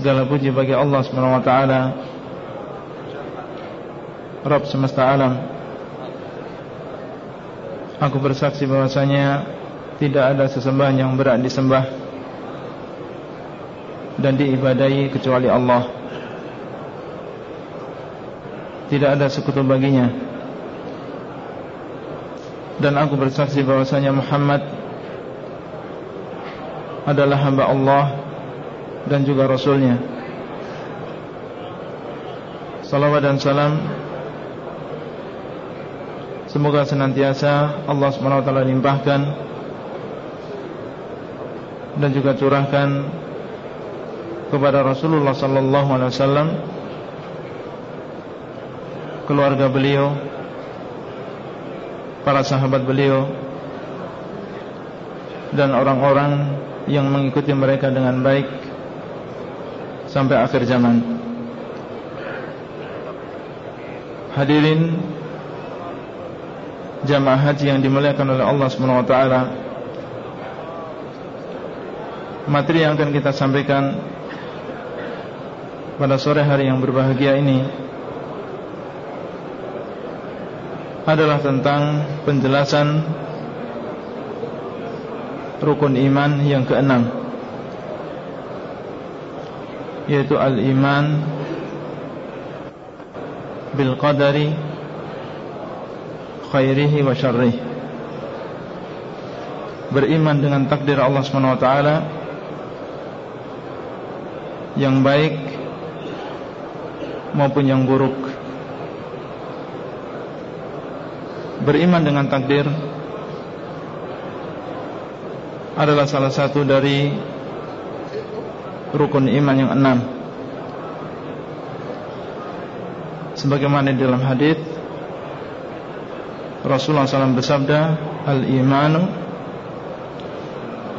Segala puji bagi Allah Subhanahu wa taala. Rabb semesta alam Aku bersaksi bahwasanya Tidak ada sesembahan yang berat disembah Dan diibadai kecuali Allah. Tidak ada sekutu baginya. Dan aku bersaksi bahwasanya Muhammad Adalah hamba Allah Dan juga Rasulnya. Salawat dan salam. Semoga senantiasa Allah SWT limpahkan Dan juga curahkan Kepada Rasulullah SAW Keluarga beliau Para sahabat beliau Dan orang-orang Yang mengikuti mereka dengan baik Sampai akhir zaman Hadirin jamaah haji yang dimuliakan oleh Allah Subhanahu wa taala. Materi yang akan kita sampaikan pada sore hari yang berbahagia ini adalah tentang penjelasan rukun iman yang keenam yaitu al-iman bil qadari khairihi wa syarrih Beriman dengan takdir Allah SWT Yang baik Maupun yang buruk. Beriman dengan takdir Adalah salah satu dari Rukun iman yang enam. Sebagaimana dalam hadis Rasulullah SAW bersabda Al-imanu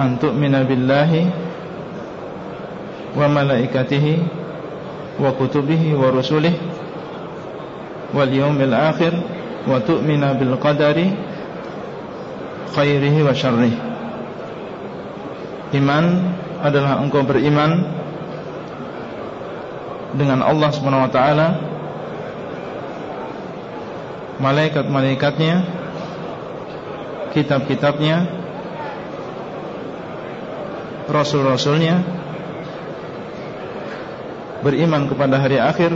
Antu'mina billahi Wa malaikatihi Wa kutubihi wa rusulih Wal yawmil akhir Wa tu'mina bil qadari Khairihi wa syarrih Iman adalah engkau beriman Dengan Allah SWT malaikat-malaikatnya kitab-kitabnya rasul-rasulnya beriman kepada hari akhir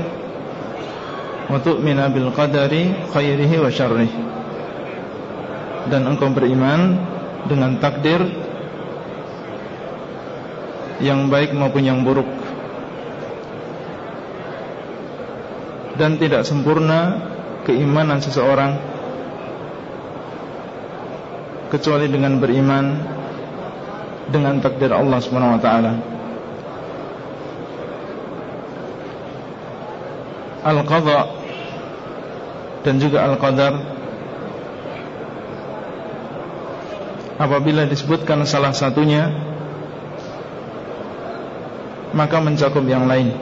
untuk minabil qadari khairihi wa dan engkau beriman dengan takdir yang baik maupun yang buruk dan tidak sempurna keimanan seseorang kecuali dengan beriman dengan takdir Allah Subhanahu wa taala. Al-qadha dan juga al-qadar apabila disebutkan salah satunya maka mencakup yang lain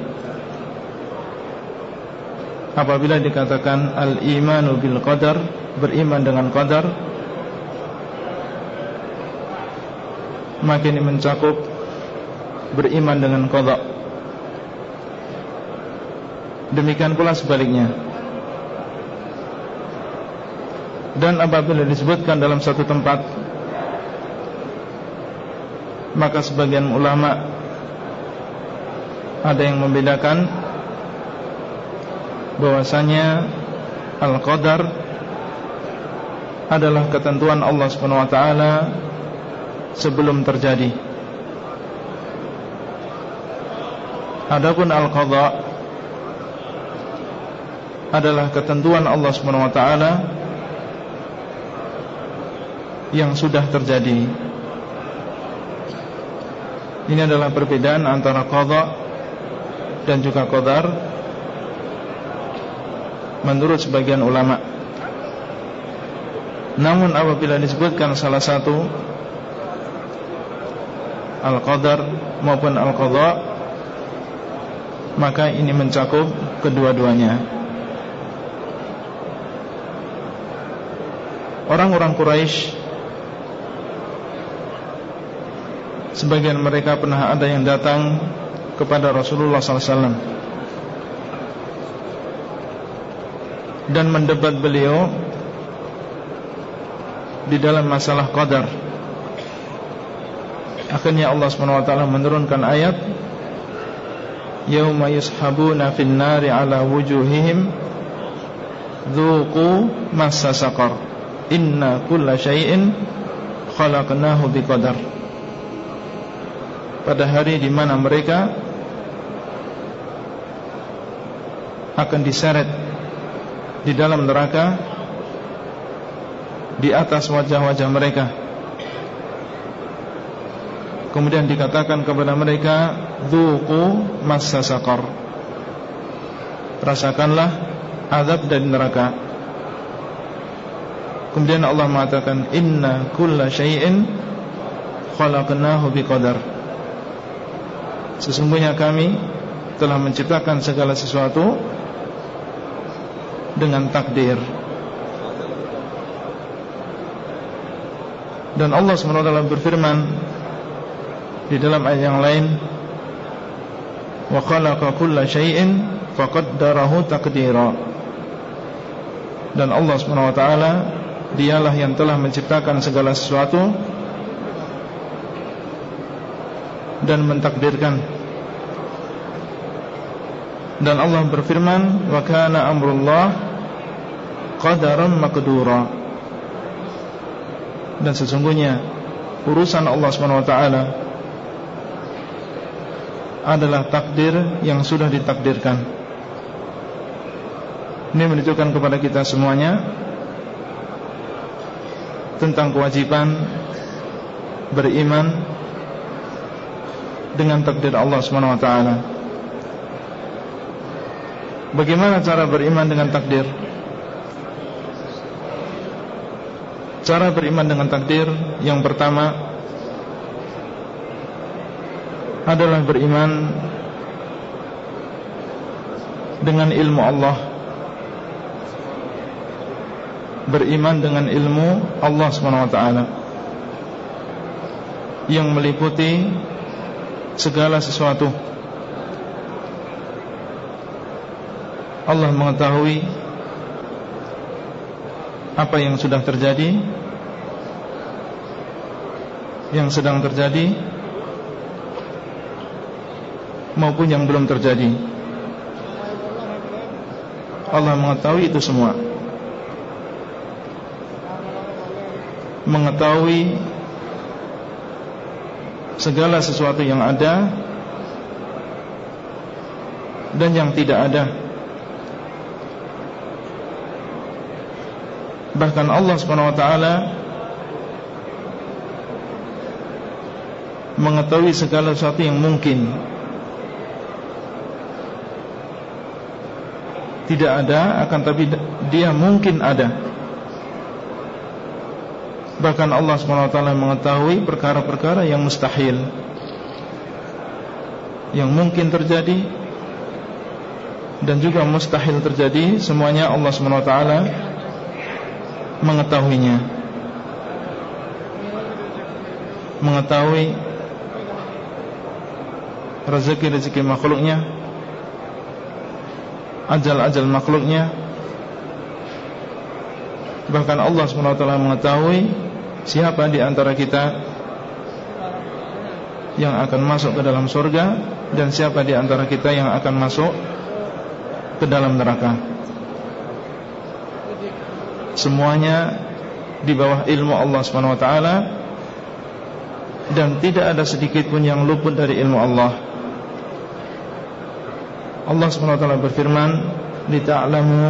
apabila dikatakan al-imanu bil qadar, beriman dengan qadar, maka ini mencakup beriman dengan qada. Demikian pula sebaliknya. Dan apabila disebutkan dalam satu tempat Maka sebagian ulama ada yang membedakan bahwasanya al-qadar adalah ketentuan Allah Subhanahu wa taala sebelum terjadi. Adapun al-qadha adalah ketentuan Allah Subhanahu wa taala yang sudah terjadi. Ini adalah perbedaan antara qadha dan juga qadar menurut sebagian ulama. Namun apabila disebutkan salah satu al-qadar maupun al-qadha maka ini mencakup kedua-duanya. Orang-orang Quraisy Sebagian mereka pernah ada yang datang kepada Rasulullah SAW dan mendebat beliau di dalam masalah qadar. Akhirnya Allah SWT menurunkan ayat Yawma yushabuna fin nari ala wujuhihim Dhuku massa saqar Inna kulla syai'in khalaqnahu biqadar pada hari di mana mereka akan diseret di dalam neraka di atas wajah-wajah mereka. Kemudian dikatakan kepada mereka, "Dzuqu massa saqar." Rasakanlah azab dari neraka. Kemudian Allah mengatakan, "Inna kulla syai'in khalaqnahu biqadar." Sesungguhnya kami telah menciptakan segala sesuatu dengan takdir. Dan Allah SWT berfirman di dalam ayat yang lain, "Wa khalaqa kulla syai'in faqaddarahu taqdira." Dan Allah SWT dialah yang telah menciptakan segala sesuatu dan mentakdirkan dan Allah berfirman wa kana amrullah qadaran maqdura. Dan sesungguhnya urusan Allah Subhanahu wa taala adalah takdir yang sudah ditakdirkan. Ini menunjukkan kepada kita semuanya tentang kewajiban beriman dengan takdir Allah Subhanahu wa taala. Bagaimana cara beriman dengan takdir? Cara beriman dengan takdir yang pertama adalah beriman dengan ilmu Allah. Beriman dengan ilmu Allah SWT yang meliputi segala sesuatu Allah mengetahui apa yang sudah terjadi? Yang sedang terjadi maupun yang belum terjadi? Allah mengetahui itu semua. Mengetahui segala sesuatu yang ada dan yang tidak ada Bahkan Allah Subhanahu wa taala mengetahui segala sesuatu yang mungkin tidak ada akan tapi dia mungkin ada. Bahkan Allah Subhanahu wa taala mengetahui perkara-perkara yang mustahil yang mungkin terjadi dan juga mustahil terjadi semuanya Allah Subhanahu wa taala mengetahuinya Mengetahui Rezeki-rezeki makhluknya Ajal-ajal makhluknya Bahkan Allah SWT mengetahui Siapa di antara kita yang akan masuk ke dalam surga dan siapa di antara kita yang akan masuk ke dalam neraka. Semuanya di bawah ilmu Allah Subhanahu wa taala dan tidak ada sedikit pun yang luput dari ilmu Allah. Allah Subhanahu wa taala berfirman, "Lita'lamu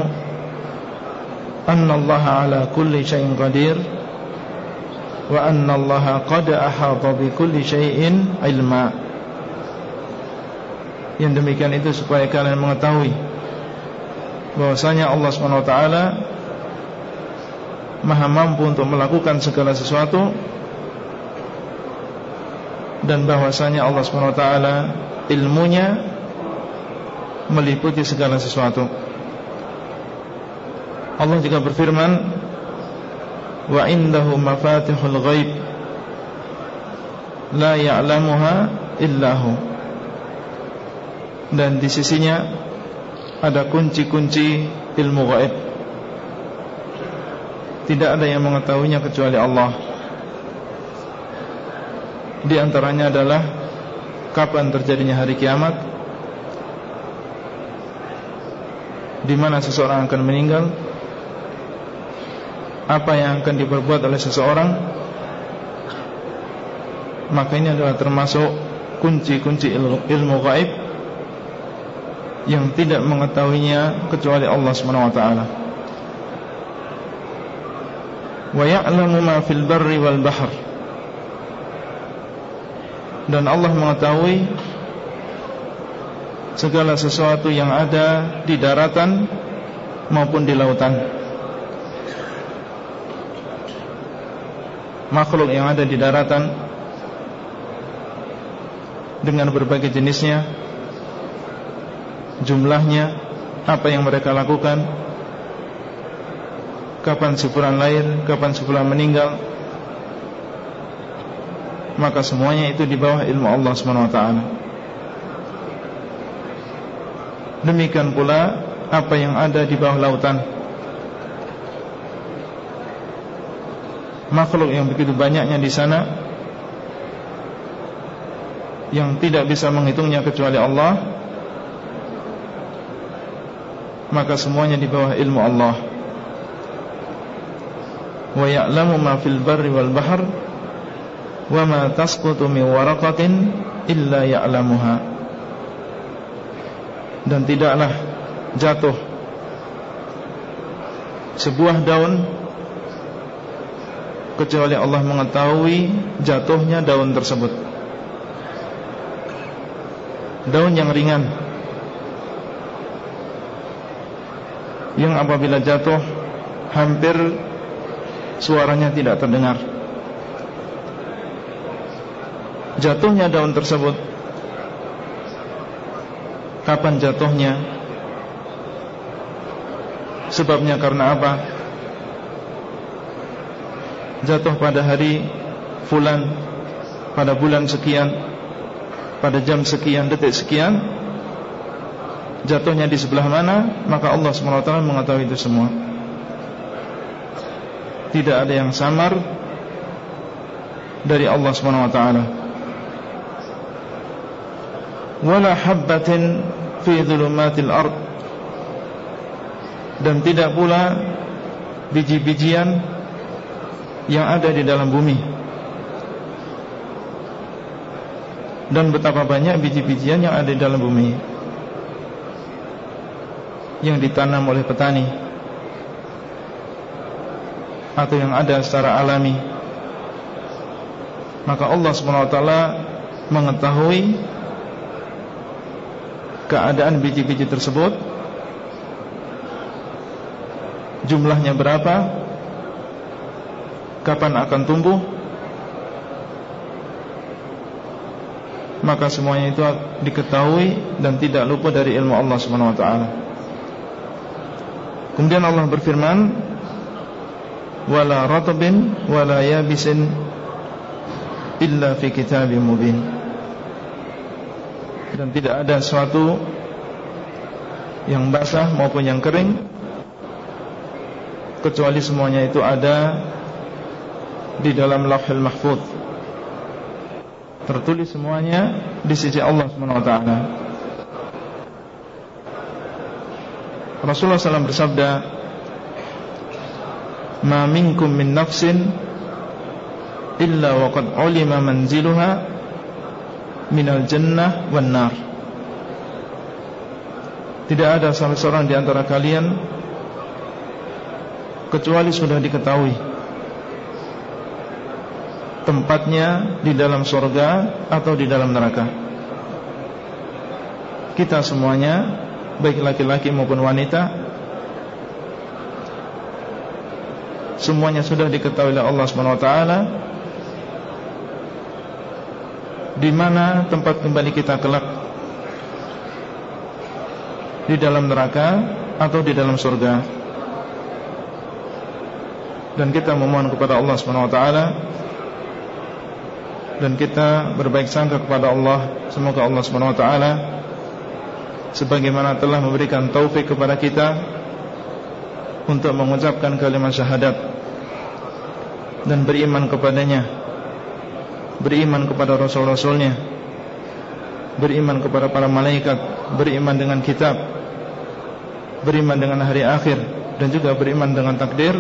anna Allah 'ala kulli syai'in qadir." wa anna Allah qad ahata bi kulli syai'in ilma. Yang demikian itu supaya kalian mengetahui bahwasanya Allah Subhanahu wa taala Maha mampu untuk melakukan segala sesuatu. Dan bahwasanya Allah taala ilmunya meliputi segala sesuatu. Allah juga berfirman wa indahu mafatihul ghaib la ya'lamuha illahu dan di sisinya ada kunci-kunci ilmu gaib tidak ada yang mengetahuinya kecuali Allah. Di antaranya adalah kapan terjadinya hari kiamat di mana seseorang akan meninggal apa yang akan diperbuat oleh seseorang. Maka ini adalah termasuk kunci-kunci ilmu, gaib yang tidak mengetahuinya kecuali Allah Subhanahu ma fil barri wal bahr. Dan Allah mengetahui segala sesuatu yang ada di daratan maupun di lautan. makhluk yang ada di daratan dengan berbagai jenisnya, jumlahnya, apa yang mereka lakukan, kapan si lahir, kapan si meninggal, maka semuanya itu di bawah ilmu Allah taala. Demikian pula apa yang ada di bawah lautan makhluk yang begitu banyaknya di sana yang tidak bisa menghitungnya kecuali Allah maka semuanya di bawah ilmu Allah wa ya'lamu ma fil barri wal bahr wa ma tasqutu min waraqatin illa ya'lamuha dan tidaklah jatuh sebuah daun kecuali Allah mengetahui jatuhnya daun tersebut. Daun yang ringan yang apabila jatuh hampir suaranya tidak terdengar. Jatuhnya daun tersebut. Kapan jatuhnya? Sebabnya karena apa? Jatuh pada hari fulan pada bulan sekian pada jam sekian detik sekian. Jatuhnya di sebelah mana? Maka Allah SWT mengetahui itu semua tidak ada yang samar dari Allah SWT wala habbatin fi dhulumatil ard. Dan tidak pula biji-bijian yang ada di dalam bumi. Dan betapa banyak biji-bijian yang ada di dalam bumi yang ditanam oleh petani atau yang ada secara alami. Maka Allah SWT mengetahui keadaan biji-biji tersebut. Jumlahnya berapa? Kapan akan tumbuh? Maka semuanya itu diketahui dan tidak lupa dari ilmu Allah Subhanahu wa taala. Kemudian Allah berfirman, "Wala ratbin wala yabisin illa fi kitabim mubin." Dan tidak ada sesuatu yang basah maupun yang kering kecuali semuanya itu ada di dalam Lauhul Mahfuz tertulis semuanya di sisi Allah Subhanahu wa taala. Rasulullah SAW bersabda, "Ma minkum min nafsin illa waqad ulima manziluha minal jannah wan nar." Tidak ada salah seorang di antara kalian kecuali sudah diketahui tempatnya di dalam surga atau di dalam neraka. Kita semuanya, baik laki-laki maupun wanita, semuanya sudah diketahui oleh Allah Subhanahu wa taala. Di mana tempat kembali kita kelak? Di dalam neraka atau di dalam surga? Dan kita memohon kepada Allah Subhanahu wa taala. Dan kita berbaik sangka kepada Allah. Semoga Allah Subhanahu wa taala sebagaimana telah memberikan taufik kepada kita untuk mengucapkan kalimat syahadat dan beriman kepadanya. Beriman kepada rasul-rasulnya. Beriman kepada para malaikat. Beriman dengan kitab. Beriman dengan hari akhir. Dan juga beriman dengan takdir.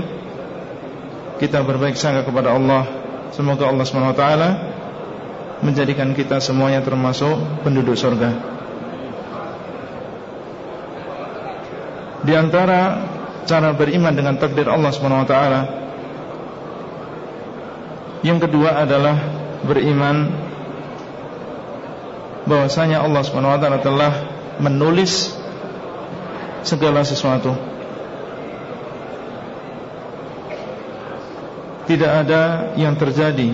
Kita berbaik sangka kepada Allah. Semoga Allah taala menjadikan kita semuanya termasuk penduduk surga. Di antara cara beriman dengan takdir Allah taala yang kedua adalah beriman bahwasanya Allah taala telah menulis segala sesuatu. Tidak ada yang terjadi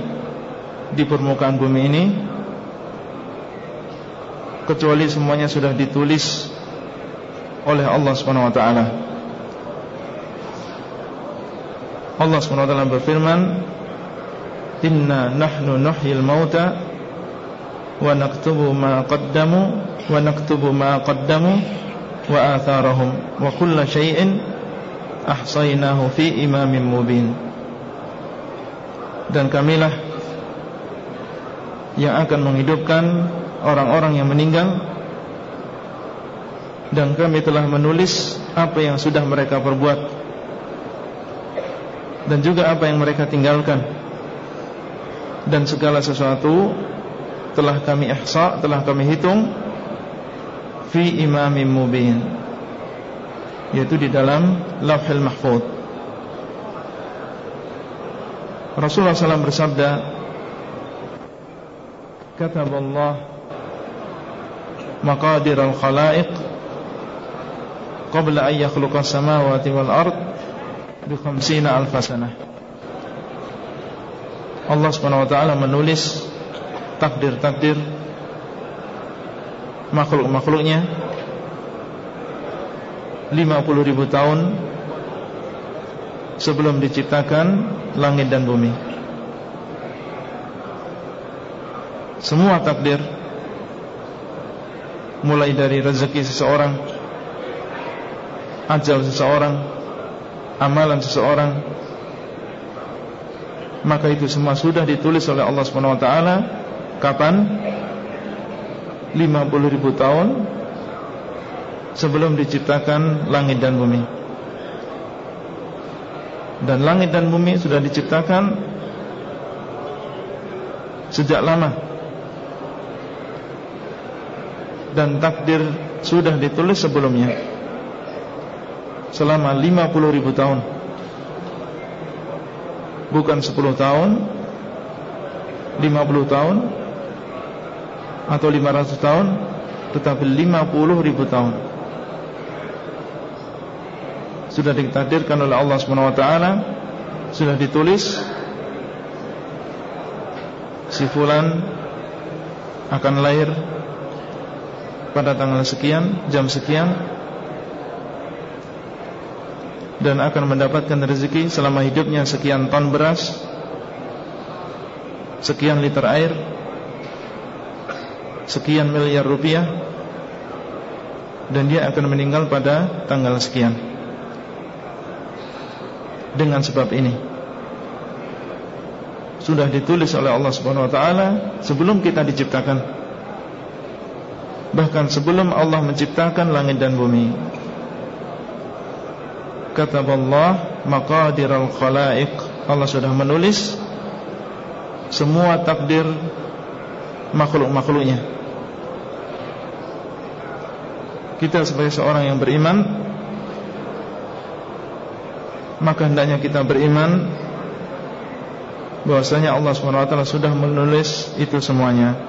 di permukaan bumi ini kecuali semuanya sudah ditulis oleh Allah Subhanahu wa taala. Allah Subhanahu wa taala berfirman, "Inna nahnu nuhyil mauta wa naktubu ma qaddamu wa naktubu ma qaddamu wa atharahum wa kulla syai'in fi imamin mubin." Dan kamilah yang akan menghidupkan orang-orang yang meninggal. Dan kami telah menulis apa yang sudah mereka perbuat. Dan juga apa yang mereka tinggalkan dan segala sesuatu telah kami ihsa, telah kami hitung fi imamin mubin yaitu di dalam Lauhul Mahfuz. Rasulullah SAW bersabda, "Katab Allah maqadir al-khalaiq qabla an yakhluqa as-samawati wal-ard bi 50 alf sanah." Allah subhanahu wa ta'ala menulis Takdir-takdir Makhluk-makhluknya 50 ribu tahun Sebelum diciptakan Langit dan bumi. Semua takdir mulai dari rezeki seseorang ajal seseorang amalan seseorang maka itu semua sudah ditulis oleh Allah Subhanahu wa taala. Kapan? 50 ribu tahun sebelum diciptakan langit dan bumi. Dan langit dan bumi sudah diciptakan sejak lama. Dan takdir sudah ditulis sebelumnya. Selama 50 ribu tahun bukan 10 tahun 50 tahun atau 500 tahun tetapi 50 ribu tahun. Sudah ditakdirkan oleh Allah SWT sudah ditulis si fulan akan lahir pada tanggal sekian, jam sekian dan akan mendapatkan rezeki selama hidupnya sekian ton beras, sekian liter air, sekian miliar rupiah dan dia akan meninggal pada tanggal sekian. Dengan sebab ini sudah ditulis oleh Allah Subhanahu wa taala sebelum kita diciptakan. Bahkan sebelum Allah menciptakan langit dan bumi. Kataballah maqadiral khalaiq. Allah sudah menulis semua takdir makhluk-makhluknya. Kita sebagai seorang yang beriman maka hendaknya kita beriman bahwasanya Allah SWT sudah menulis itu semuanya.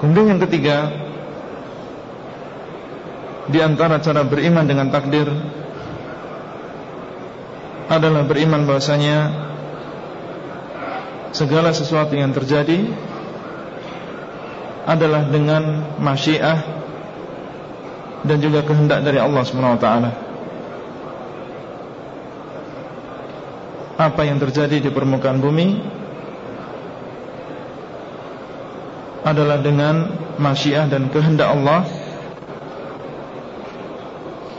Kemudian yang ketiga Di antara cara beriman dengan takdir Adalah beriman bahwasanya Segala sesuatu yang terjadi Adalah dengan masyiah Dan juga kehendak dari Allah SWT apa yang terjadi di permukaan bumi adalah dengan masyiah dan kehendak Allah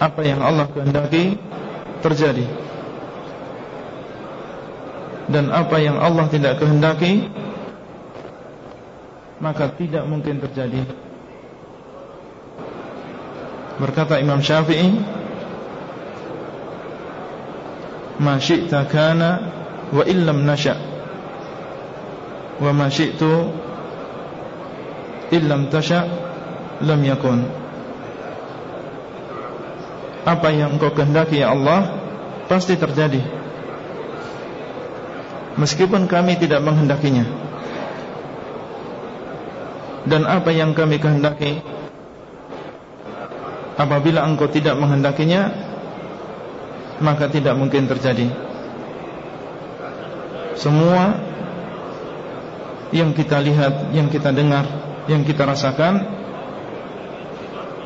apa yang Allah kehendaki terjadi. Dan apa yang Allah tidak kehendaki maka tidak mungkin terjadi. Berkata Imam Syafi'i ma syi'ta kana wa illam nasha wa ma syi'tu illam tasha lam yakun apa yang engkau kehendaki ya Allah pasti terjadi. Meskipun kami tidak menghendakinya. Dan apa yang kami kehendaki apabila engkau tidak menghendakinya maka tidak mungkin terjadi. Semua Yang kita lihat Yang kita dengar Yang kita rasakan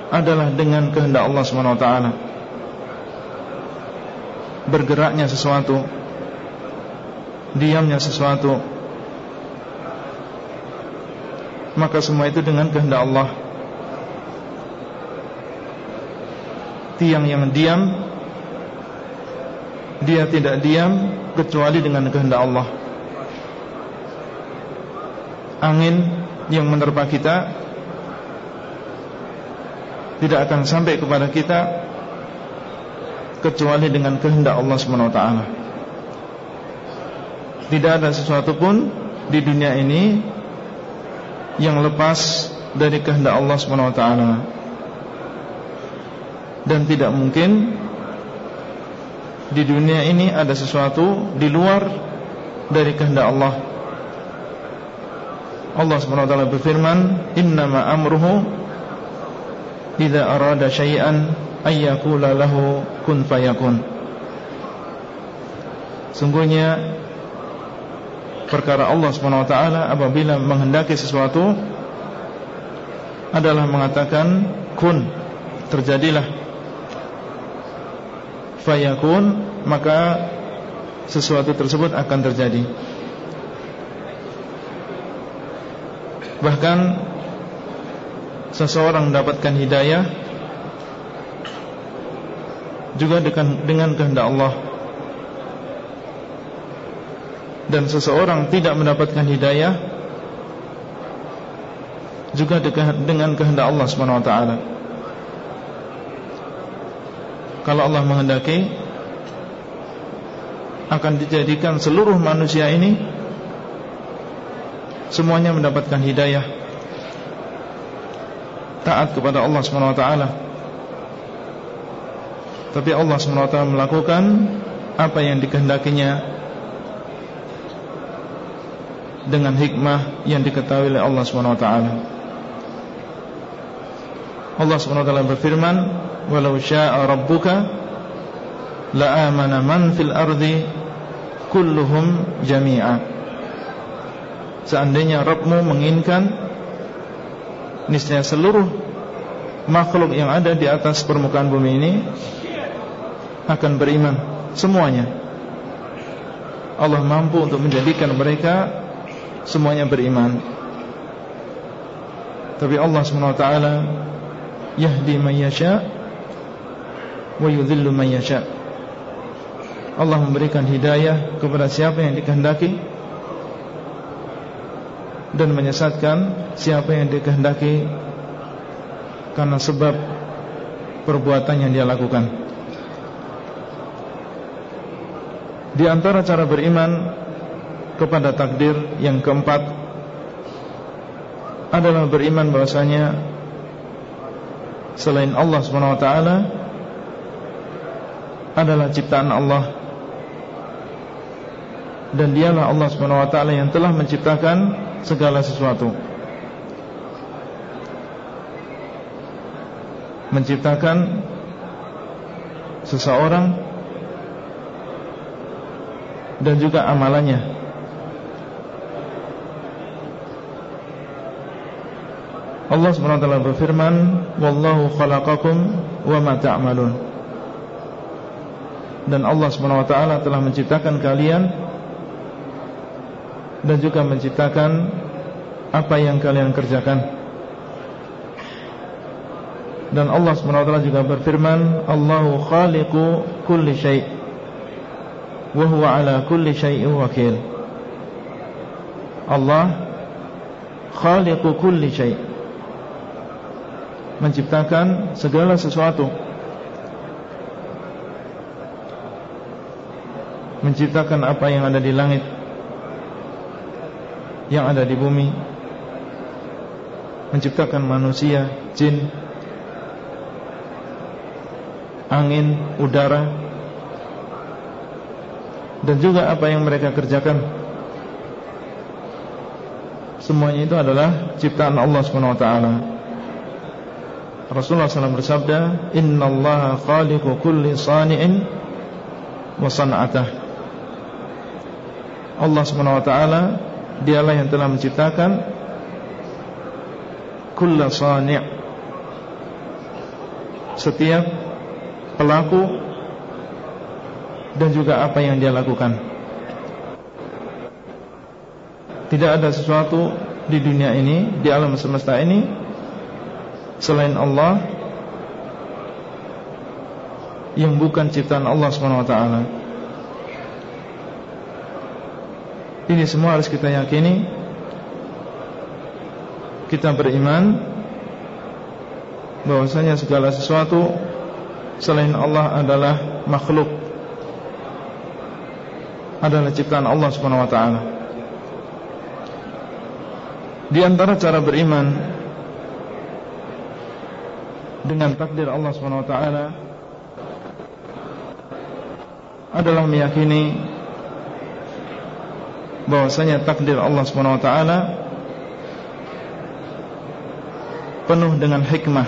Adalah dengan kehendak Allah SWT Bergeraknya sesuatu Diamnya sesuatu Maka semua itu dengan kehendak Allah Tiang yang diam dia tidak diam kecuali dengan kehendak Allah. Angin yang menerpa kita tidak akan sampai kepada kita kecuali dengan kehendak Allah SWT. Tidak ada sesuatu pun di dunia ini yang lepas dari kehendak Allah SWT. Dan tidak mungkin di dunia ini ada sesuatu di luar dari kehendak Allah. Allah Subhanahu wa taala berfirman, "Innama amruhu idza arada syai'an ay yaqula lahu kun fayakun." Sungguhnya perkara Allah Subhanahu wa taala apabila menghendaki sesuatu adalah mengatakan kun, terjadilah fayakun maka sesuatu tersebut akan terjadi. Bahkan seseorang mendapatkan hidayah juga dengan dengan kehendak Allah. Dan seseorang tidak mendapatkan hidayah juga dengan kehendak Allah Subhanahu wa taala. Kalau Allah menghendaki Akan dijadikan seluruh manusia ini Semuanya mendapatkan hidayah Taat kepada Allah SWT Tapi Allah SWT melakukan Apa yang dikehendakinya Dengan hikmah Yang diketahui oleh Allah SWT Allah SWT berfirman walau syaa rabbuka la man fil ardi kulluhum jami'a. Seandainya Rabbmu menginginkan niscaya seluruh makhluk yang ada di atas permukaan bumi ini akan beriman semuanya Allah mampu untuk menjadikan mereka semuanya beriman tapi Allah SWT yahdi man yasha' wa yudhillu yasha. Allah memberikan hidayah kepada siapa yang dikehendaki dan menyesatkan siapa yang dikehendaki karena sebab perbuatan yang dia lakukan. Di antara cara beriman kepada takdir yang keempat adalah beriman bahwasanya selain Allah Subhanahu wa taala adalah ciptaan Allah dan dialah Allah Subhanahu wa taala yang telah menciptakan segala sesuatu. Menciptakan seseorang dan juga amalannya. Allah Subhanahu wa taala berfirman, "Wallahu khalaqakum wa ma ta'malun." Dan Allah Subhanahu wa taala telah menciptakan kalian dan juga menciptakan apa yang kalian kerjakan. Dan Allah Subhanahu wa taala juga berfirman, "Allahu khaliqu kulli syai' wa huwa ala kulli syai'in wakil." Allah khaliqu kulli menciptakan segala sesuatu. Menciptakan apa yang ada di langit yang ada di bumi. Menciptakan manusia, jin angin, udara dan juga apa yang mereka kerjakan semuanya itu adalah ciptaan Allah Subhanahu wa taala. Rasulullah SAW bersabda Inna Allah khaliqu kulli sani'in Wa san'atah. Allah SWT Dialah yang telah menciptakan Kulla sani' Setiap Pelaku Dan juga apa yang dia lakukan Tidak ada sesuatu Di dunia ini Di alam semesta ini selain Allah yang bukan ciptaan Allah Subhanahu wa taala. Ini semua harus kita yakini. Kita beriman bahwasanya segala sesuatu selain Allah adalah makhluk. Adalah ciptaan Allah Subhanahu wa taala. Di antara cara beriman dengan takdir Allah Subhanahu wa taala adalah meyakini bahwasanya takdir Allah Subhanahu wa taala penuh dengan hikmah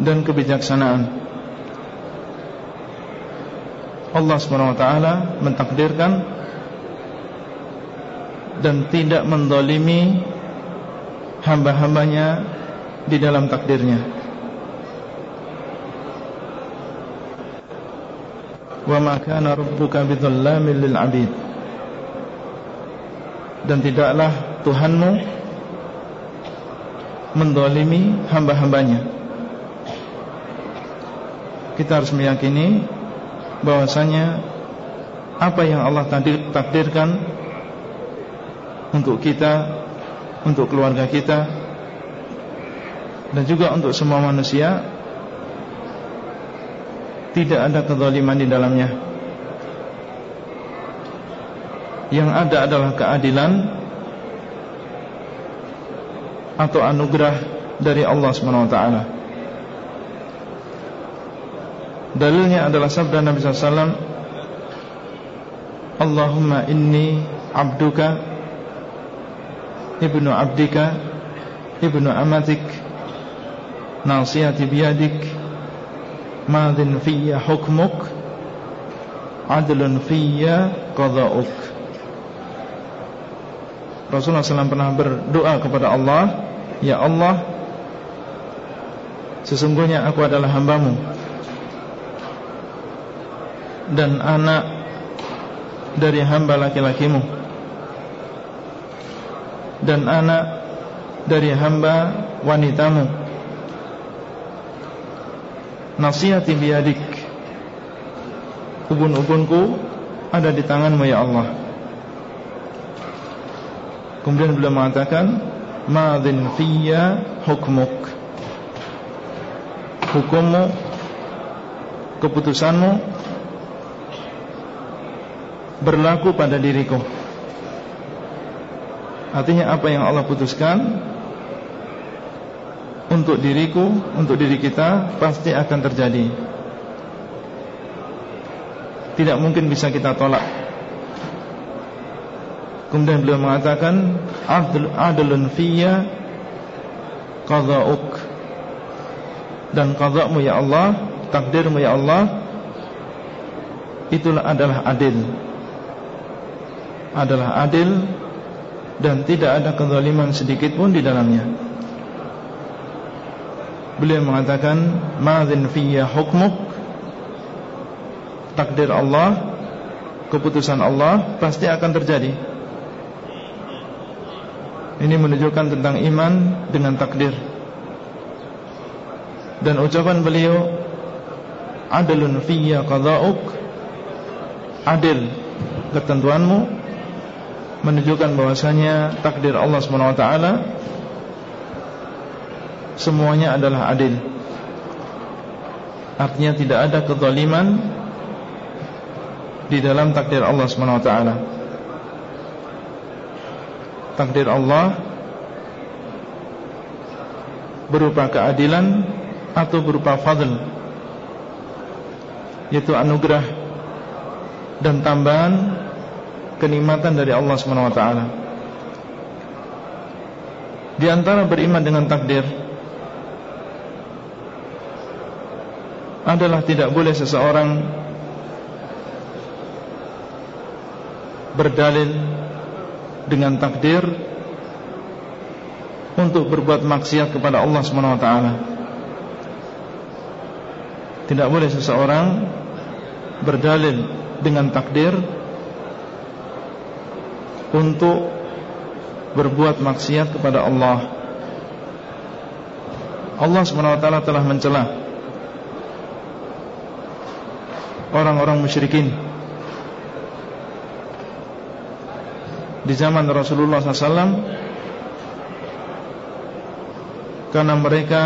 dan kebijaksanaan. Allah Subhanahu wa taala mentakdirkan dan tidak mendolimi hamba-hambanya di dalam takdirnya. Wa ma kana rabbuka lil 'abid. Dan tidaklah Tuhanmu mendolimi hamba-hambanya. Kita harus meyakini bahwasanya apa yang Allah takdirkan untuk kita, untuk keluarga kita, dan juga untuk semua manusia tidak ada kezaliman di dalamnya. Yang ada adalah keadilan atau anugerah dari Allah Subhanahu wa taala. Dalilnya adalah sabda Nabi SAW Allahumma inni abduka Ibnu abdika Ibnu amatik Nasiyati biyadik Madin fiyya hukmuk Adlun fiyya qadha'uk Rasulullah SAW pernah berdoa kepada Allah Ya Allah Sesungguhnya aku adalah hambamu. Dan anak Dari hamba laki-lakimu. Dan anak Dari hamba wanitamu. Nasihati biadik. Ubun-ubunku ada di tanganmu ya Allah. Kemudian beliau mengatakan Madin fiyya hukmuk. Hukummu Keputusanmu Berlaku pada diriku. Artinya apa yang Allah putuskan Untuk diriku Untuk diri kita Pasti akan terjadi. Tidak mungkin bisa kita tolak. Kemudian beliau mengatakan Adl, Adlun fiyya Qadha'uk. Dan qadha'mu ya Allah Takdirmu ya Allah Itulah adalah adil Adalah adil dan tidak ada kezaliman sedikit pun di dalamnya. Beliau mengatakan, "Madzin fiyya hukmuk." Takdir Allah, keputusan Allah pasti akan terjadi. Ini menunjukkan tentang iman dengan takdir. Dan ucapan beliau, "Adlun fiyya qada'uk." Adil ketentuanmu menunjukkan bahwasanya takdir Allah SWT semuanya adalah adil. Artinya tidak ada kezaliman di dalam takdir Allah SWT. Takdir Allah berupa keadilan atau berupa fadl yaitu anugerah dan tambahan kenikmatan dari Allah Subhanahu wa taala. Di antara beriman dengan takdir adalah tidak boleh seseorang berdalil dengan takdir untuk berbuat maksiat kepada Allah Subhanahu wa taala. Tidak boleh seseorang berdalil dengan takdir untuk berbuat maksiat kepada Allah. Allah SWT telah mencela orang-orang musyrikin di zaman Rasulullah SAW karena mereka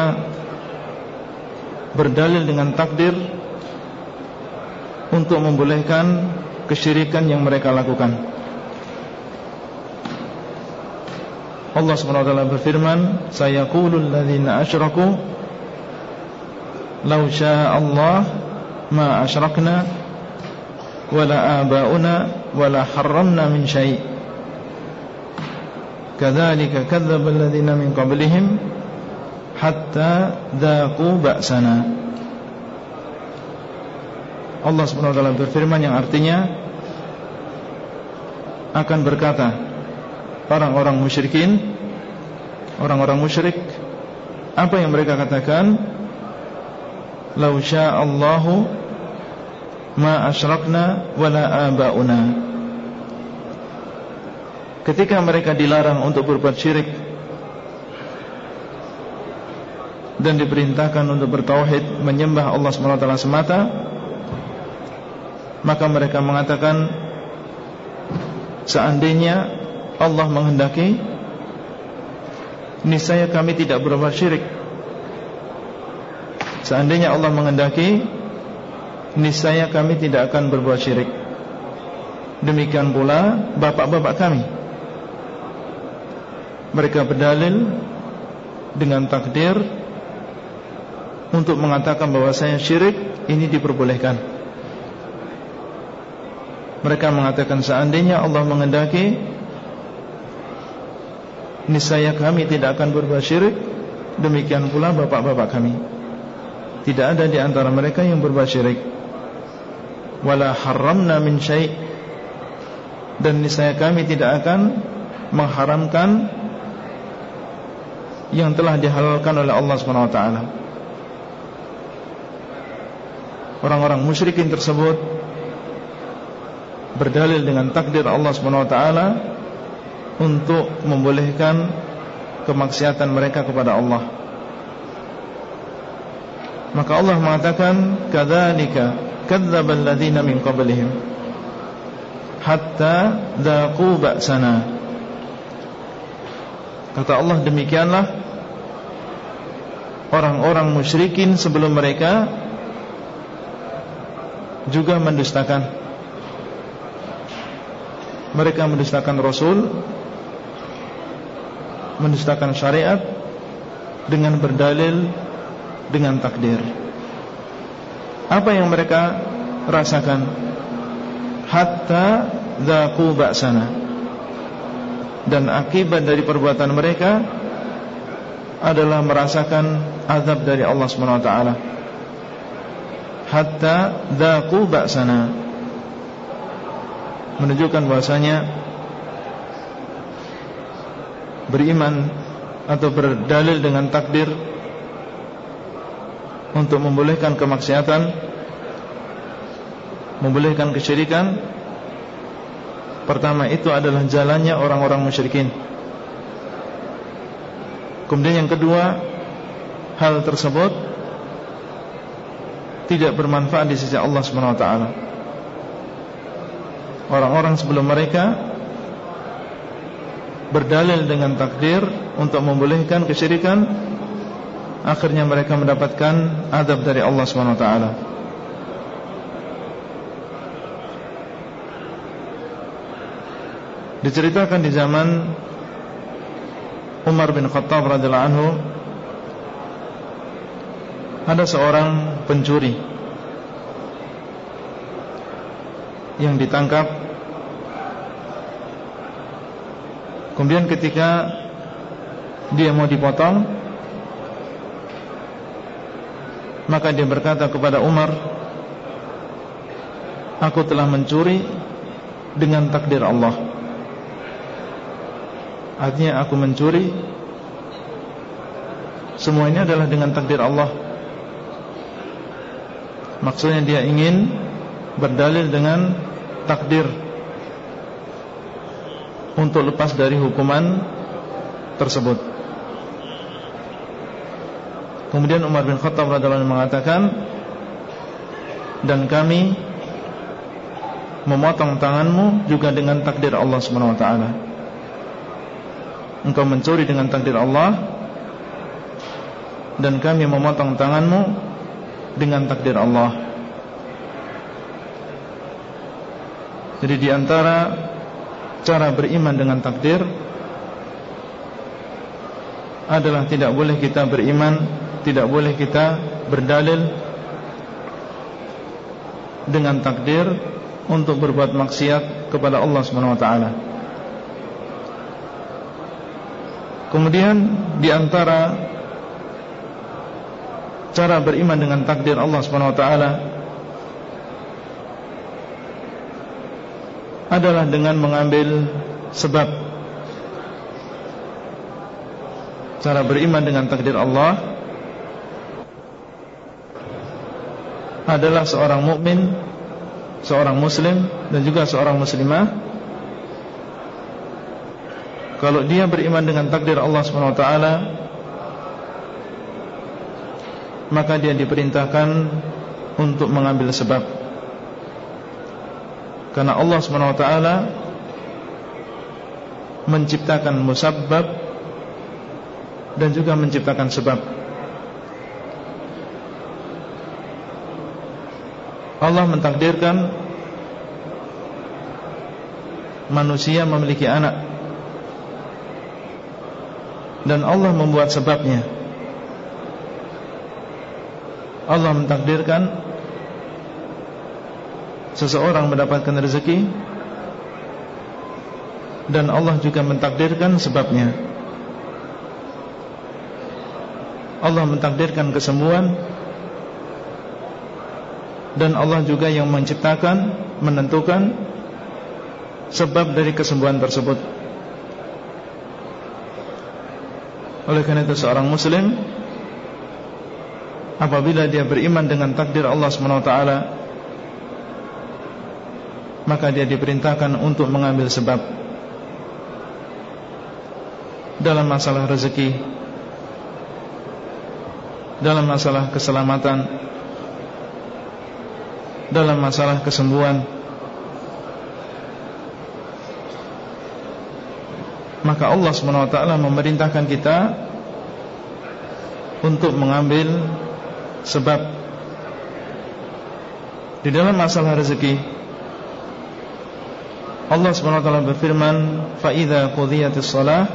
berdalil dengan takdir untuk membolehkan kesyirikan yang mereka lakukan. Allah SWT berfirman Sayaqulul ladhina asyraku Lau Allah Ma asyrakna Wala aba'una Wala harramna min syai' Kadhalika kadzdzabal ladhina min qablihim Hatta ba'sana Allah SWT berfirman yang artinya Akan berkata orang-orang musyrikin orang-orang musyrik apa yang mereka katakan? Lau Allahu ma asyrakna wala abauna. Ketika mereka dilarang untuk berbuat syirik dan diperintahkan untuk bertauhid menyembah Allah SWT semata maka mereka mengatakan seandainya Allah menghendaki niscaya kami tidak berbuat syirik. Seandainya Allah menghendaki niscaya kami tidak akan berbuat syirik. Demikian pula bapak-bapak kami. Mereka berdalil dengan takdir untuk mengatakan bahwa saya syirik ini diperbolehkan. Mereka mengatakan seandainya Allah menghendaki niscaya kami tidak akan berbuat syirik. Demikian pula bapak-bapak kami. Tidak ada di antara mereka yang berbuat syirik. Wala haramna min syai' dan niscaya kami tidak akan mengharamkan yang telah dihalalkan oleh Allah Subhanahu wa taala. Orang-orang musyrikin tersebut berdalil dengan takdir Allah Subhanahu wa taala untuk membolehkan kemaksiatan mereka kepada Allah. Maka Allah mengatakan kadzalika kadzdzaba alladziina min qablihim hatta dzaqu ba'sana kata Allah demikianlah orang-orang musyrikin sebelum mereka juga mendustakan mereka mendustakan rasul mendustakan syariat dengan berdalil dengan takdir. Apa yang mereka rasakan? Hatta dzaqu ba'sana. Dan akibat dari perbuatan mereka adalah merasakan azab dari Allah Subhanahu wa taala. Hatta ba'sana. Menunjukkan bahwasanya beriman atau berdalil dengan takdir untuk membolehkan kemaksiatan membolehkan kesyirikan pertama itu adalah jalannya orang-orang musyrikin. Kemudian yang kedua hal tersebut tidak bermanfaat di sisi Allah Subhanahu wa taala. Orang-orang sebelum mereka berdalil dengan takdir untuk membolehkan kesyirikan akhirnya mereka mendapatkan adab dari Allah Swt. Diceritakan di zaman Umar bin Khattab radhiyallahu anhu ada seorang pencuri yang ditangkap Kemudian ketika dia mau dipotong Maka dia berkata kepada Umar Aku telah mencuri Dengan takdir Allah. Artinya aku mencuri Semua ini adalah dengan takdir Allah. Maksudnya dia ingin Berdalil dengan Takdir untuk lepas dari hukuman tersebut. Kemudian Umar bin Khattab radhiyallahu anhu mengatakan dan kami memotong tanganmu juga dengan takdir Allah Subhanahu wa taala. Engkau mencuri dengan takdir Allah dan kami memotong tanganmu dengan takdir Allah. Jadi di antara cara beriman dengan takdir adalah tidak boleh kita beriman, tidak boleh kita berdalil dengan takdir untuk berbuat maksiat kepada Allah Subhanahu wa taala. Kemudian di antara cara beriman dengan takdir Allah Subhanahu wa taala adalah dengan mengambil sebab. Cara beriman dengan takdir Allah Adalah seorang mukmin, Seorang muslim Dan juga seorang muslimah. Kalau dia beriman dengan takdir Allah SWT Maka dia diperintahkan Untuk mengambil sebab karena Allah SWT Menciptakan musabbab Dan juga menciptakan sebab. Allah mentakdirkan Manusia memiliki anak. Dan Allah membuat sebabnya. Allah mentakdirkan seseorang mendapatkan rezeki dan Allah juga mentakdirkan sebabnya. Allah mentakdirkan kesembuhan dan Allah juga yang menciptakan, menentukan sebab dari kesembuhan tersebut. Oleh karena itu seorang muslim apabila dia beriman dengan takdir Allah SWT maka dia diperintahkan untuk mengambil sebab dalam masalah rezeki, dalam masalah keselamatan, dalam masalah kesembuhan. Maka Allah SWT memerintahkan kita untuk mengambil sebab di dalam masalah rezeki Allah SWT berfirman fa idza qudiyatis shalah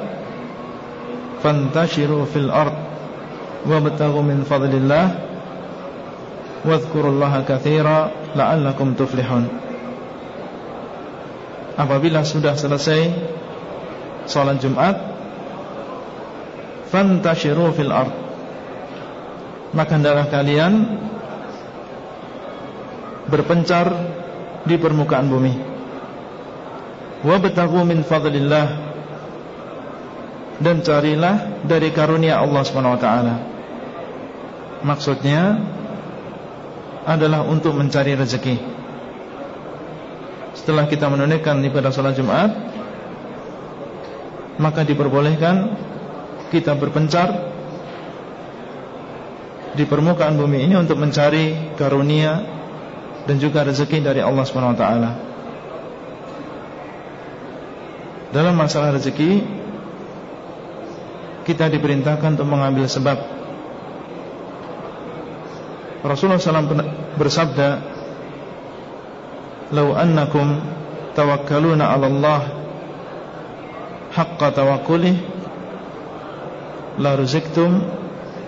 fantashiru fil ard wabtaghu min fadlillah wadhkurullaha katsira la'allakum tuflihun. Apabila sudah selesai salat Jumat fantashiru fil ard. Maka hendaklah kalian berpencar di permukaan bumi wabtaghu min fadlillah. Dan carilah dari karunia Allah Subhanahu wa taala. Maksudnya adalah untuk mencari rezeki. Setelah kita menunaikan ibadah salat Jumat maka diperbolehkan kita berpencar di permukaan bumi ini untuk mencari karunia dan juga rezeki dari Allah Subhanahu wa taala. Dalam masalah rezeki kita diperintahkan untuk mengambil sebab. Rasulullah SAW bersabda, "Lau annakum tawakkaluna 'ala Allah haqqa tawakkulih la ruziktum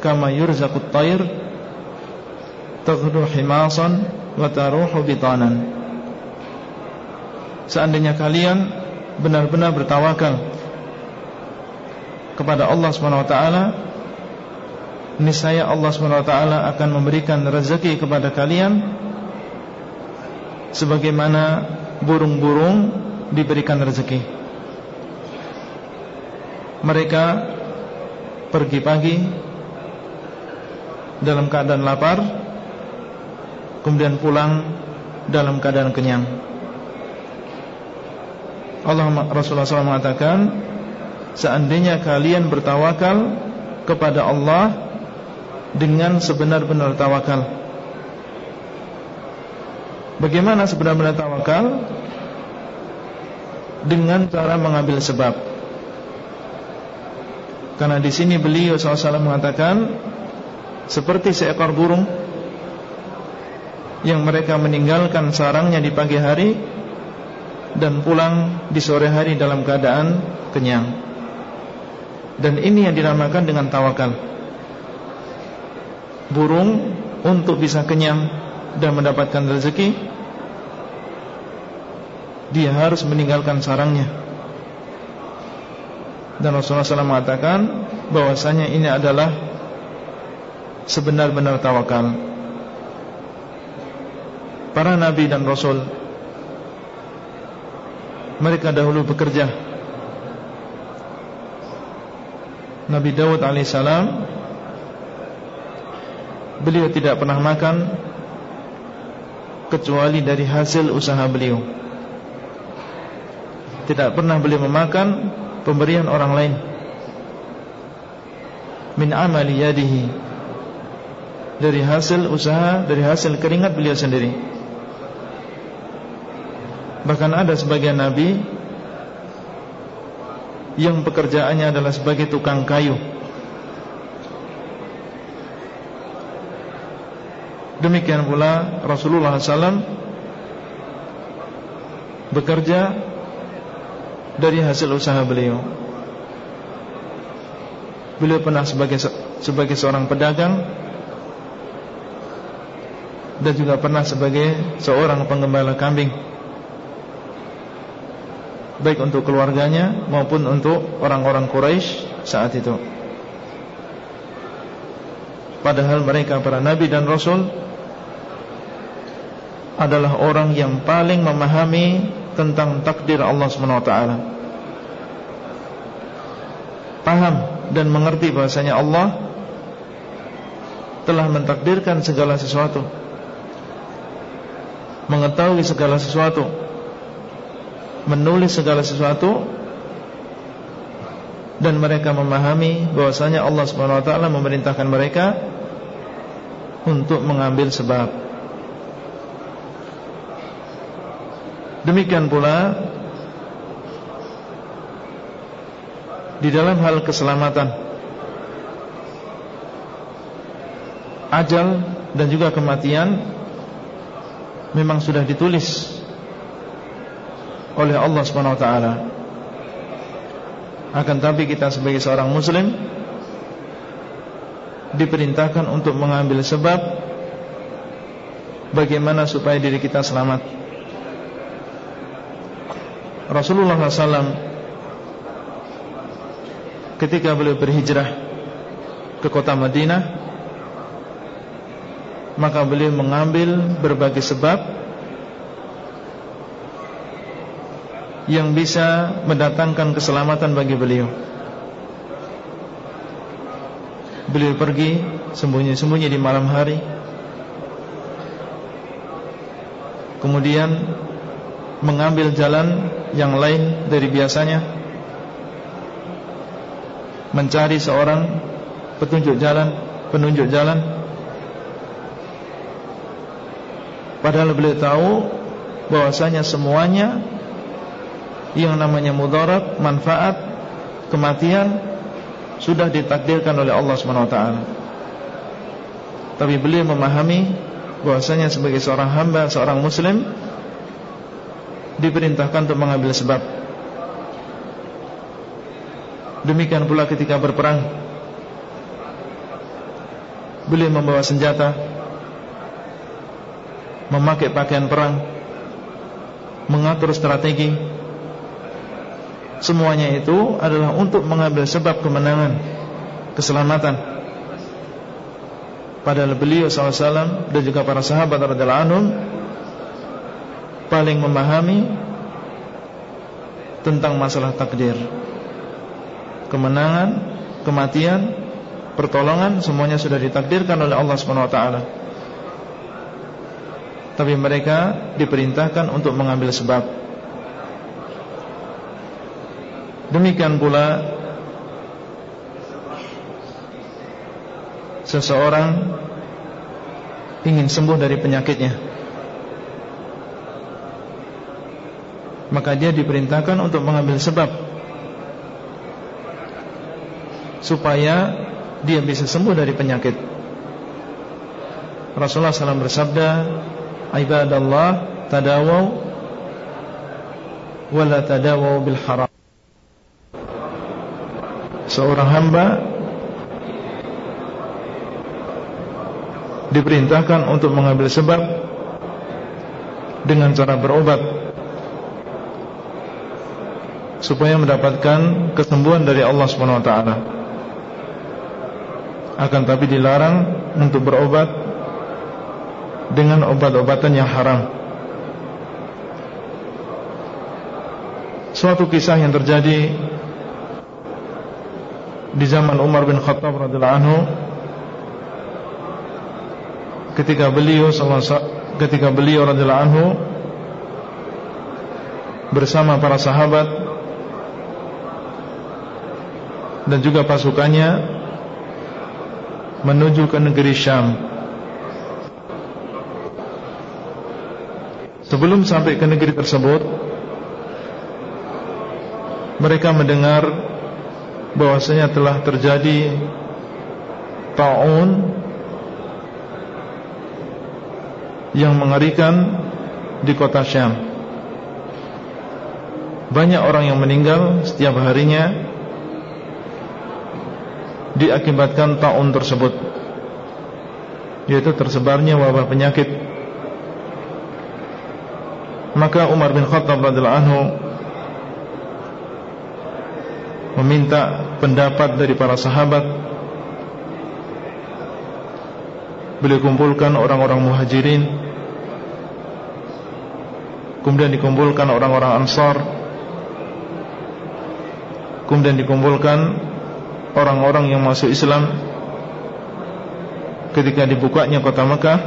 kama yurzaqut tayr taghdu himasan wa taruhu bitanan Seandainya kalian benar-benar bertawakal kepada Allah Subhanahu wa taala niscaya Allah Subhanahu wa taala akan memberikan rezeki kepada kalian sebagaimana burung-burung diberikan rezeki mereka pergi pagi dalam keadaan lapar kemudian pulang dalam keadaan kenyang. Allah Rasulullah SAW mengatakan seandainya kalian bertawakal kepada Allah dengan sebenar-benar tawakal. Bagaimana sebenar-benar tawakal? Dengan cara mengambil sebab. Karena di sini beliau SAW mengatakan seperti seekor burung yang mereka meninggalkan sarangnya di pagi hari dan pulang di sore hari dalam keadaan kenyang. Dan ini yang dinamakan dengan tawakal. Burung untuk bisa kenyang dan mendapatkan rezeki dia harus meninggalkan sarangnya. Dan Rasulullah SAW mengatakan bahwasanya ini adalah sebenar-benar tawakal Para nabi dan rasul Mereka dahulu bekerja. Nabi Dawud alaihissalam Beliau tidak pernah makan Kecuali dari hasil usaha beliau. Tidak pernah beliau memakan Pemberian orang lain. Min amali yadihi. Dari hasil usaha, dari hasil keringat beliau sendiri. Bahkan ada sebagian nabi yang pekerjaannya adalah sebagai tukang kayu. Demikian pula Rasulullah SAW bekerja dari hasil usaha beliau. Beliau pernah sebagai sebagai seorang pedagang dan juga pernah sebagai seorang penggembala kambing baik untuk keluarganya maupun untuk orang-orang Quraisy saat itu. Padahal mereka para nabi dan rasul adalah orang yang paling memahami tentang takdir Allah taala. Paham dan mengerti bahasanya Allah telah mentakdirkan segala sesuatu mengetahui segala sesuatu menulis segala sesuatu dan mereka memahami bahwasanya Allah Subhanahu wa taala memerintahkan mereka untuk mengambil sebab. Demikian pula di dalam hal keselamatan ajal dan juga kematian memang sudah ditulis oleh Allah Subhanahu wa taala. Akan tapi kita sebagai seorang muslim diperintahkan untuk mengambil sebab bagaimana supaya diri kita selamat. Rasulullah SAW ketika beliau berhijrah ke kota Madinah maka beliau mengambil berbagai sebab yang bisa mendatangkan keselamatan bagi beliau. Beliau pergi sembunyi-sembunyi di malam hari. Kemudian mengambil jalan yang lain dari biasanya. Mencari seorang petunjuk jalan, penunjuk jalan. Padahal beliau tahu bahwasanya semuanya yang namanya mudarat, manfaat, kematian sudah ditakdirkan oleh Allah SWT. Tapi beliau memahami bahwasanya sebagai seorang hamba, seorang muslim diperintahkan untuk mengambil sebab. Demikian pula ketika berperang Beliau membawa senjata Memakai pakaian perang Mengatur strategi Semuanya itu adalah untuk mengambil sebab kemenangan Keselamatan. Padahal beliau SAW Dan juga para sahabat radhiyallahu anhum Paling memahami Tentang masalah takdir. Kemenangan Kematian Pertolongan Semuanya sudah ditakdirkan oleh Allah SWT Tapi mereka diperintahkan untuk mengambil sebab Demikian pula Seseorang Ingin sembuh dari penyakitnya. Maka dia diperintahkan untuk mengambil sebab Supaya Dia bisa sembuh dari penyakit. Rasulullah SAW bersabda Ibadallah Tadawau Wala tadawau bil haram seorang hamba diperintahkan untuk mengambil sebab dengan cara berobat supaya mendapatkan kesembuhan dari Allah Subhanahu wa taala. Akan tapi dilarang untuk berobat dengan obat-obatan yang haram. Suatu kisah yang terjadi di zaman Umar bin Khattab radhiyallahu anhu ketika beliau ketika beliau radhiyallahu anhu bersama para sahabat dan juga pasukannya menuju ke negeri Syam. Sebelum sampai ke negeri tersebut, mereka mendengar bahwasanya telah terjadi taun yang mengerikan di kota Syam. Banyak orang yang meninggal setiap harinya diakibatkan taun tersebut yaitu tersebarnya wabah penyakit. Maka Umar bin Khattab radhiyallahu anhu meminta pendapat dari para sahabat. Beliau kumpulkan orang-orang muhajirin. Kemudian dikumpulkan orang-orang ansar. Kemudian dikumpulkan Orang-orang yang masuk Islam. Ketika dibukanya kota Mekah.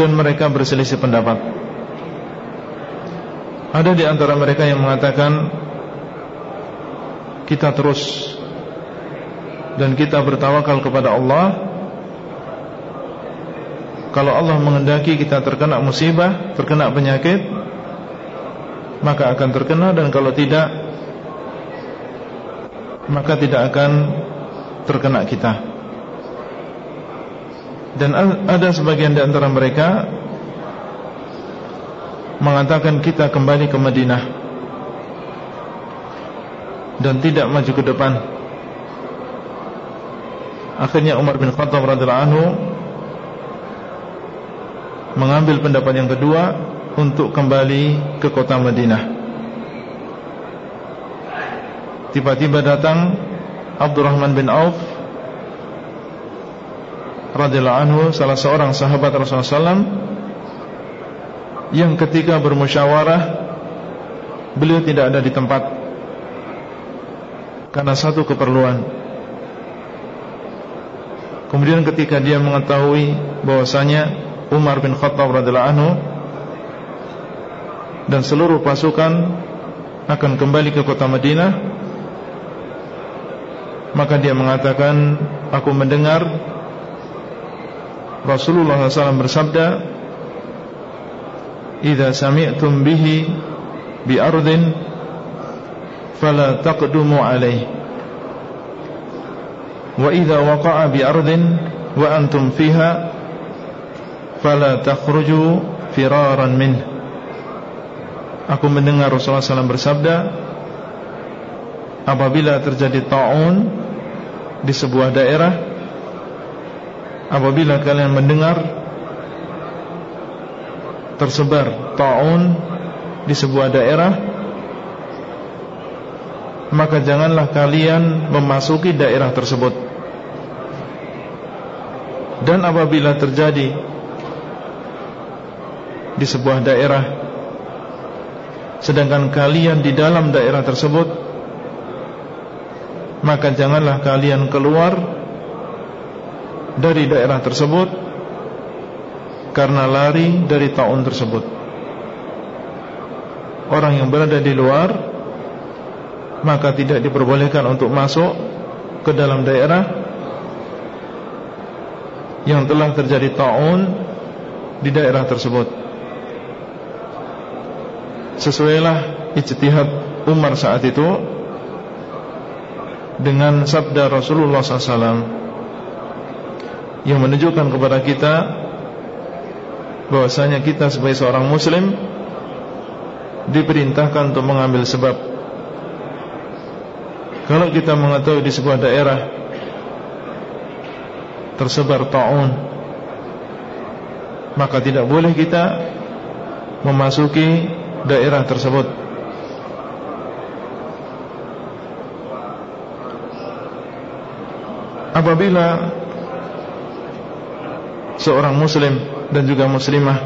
Dan mereka berselisih pendapat ada di antara mereka yang mengatakan Kita terus Dan kita bertawakal kepada Allah. Kalau Allah mengendaki kita terkena musibah Terkena penyakit Maka akan terkena Dan kalau tidak Maka tidak akan terkena kita. Dan ada sebagian di antara mereka Mengatakan kita kembali ke Madinah Dan tidak maju ke depan Akhirnya Umar bin Khattab radhiyallahu anhu mengambil pendapat yang kedua untuk kembali ke kota Madinah. Tiba-tiba datang Abdurrahman bin Auf radhiyallahu anhu salah seorang sahabat Rasulullah SAW yang ketika bermusyawarah beliau tidak ada di tempat karena satu keperluan. Kemudian ketika dia mengetahui bahwasanya Umar bin Khattab radhiyallahu anhu dan seluruh pasukan akan kembali ke kota Madinah maka dia mengatakan aku mendengar Rasulullah SAW bersabda "Idza sami'tum bihi bi ardin fala waqa'a bi ardin wa antum fiha fala takhruju firaran min Aku mendengar Rasulullah SAW bersabda Apabila terjadi ta'un Di sebuah daerah Apabila kalian mendengar Tersebar ta'un Di sebuah daerah Maka janganlah kalian Memasuki daerah tersebut. Dan apabila terjadi di sebuah daerah Sedangkan kalian di dalam daerah tersebut Maka janganlah kalian keluar Dari daerah tersebut Karena lari dari ta'un tersebut. Orang yang berada di luar Maka tidak diperbolehkan untuk masuk Ke dalam daerah Yang telah terjadi ta'un Di daerah tersebut. Sesuailah ijtihad Umar saat itu Dengan sabda Rasulullah SAW Yang menunjukkan kepada kita bahwasanya kita sebagai seorang muslim Diperintahkan untuk mengambil sebab. Kalau kita mengetahui di sebuah daerah Tersebar ta'un Maka tidak boleh kita Memasuki daerah tersebut. Apabila Seorang muslim Dan juga muslimah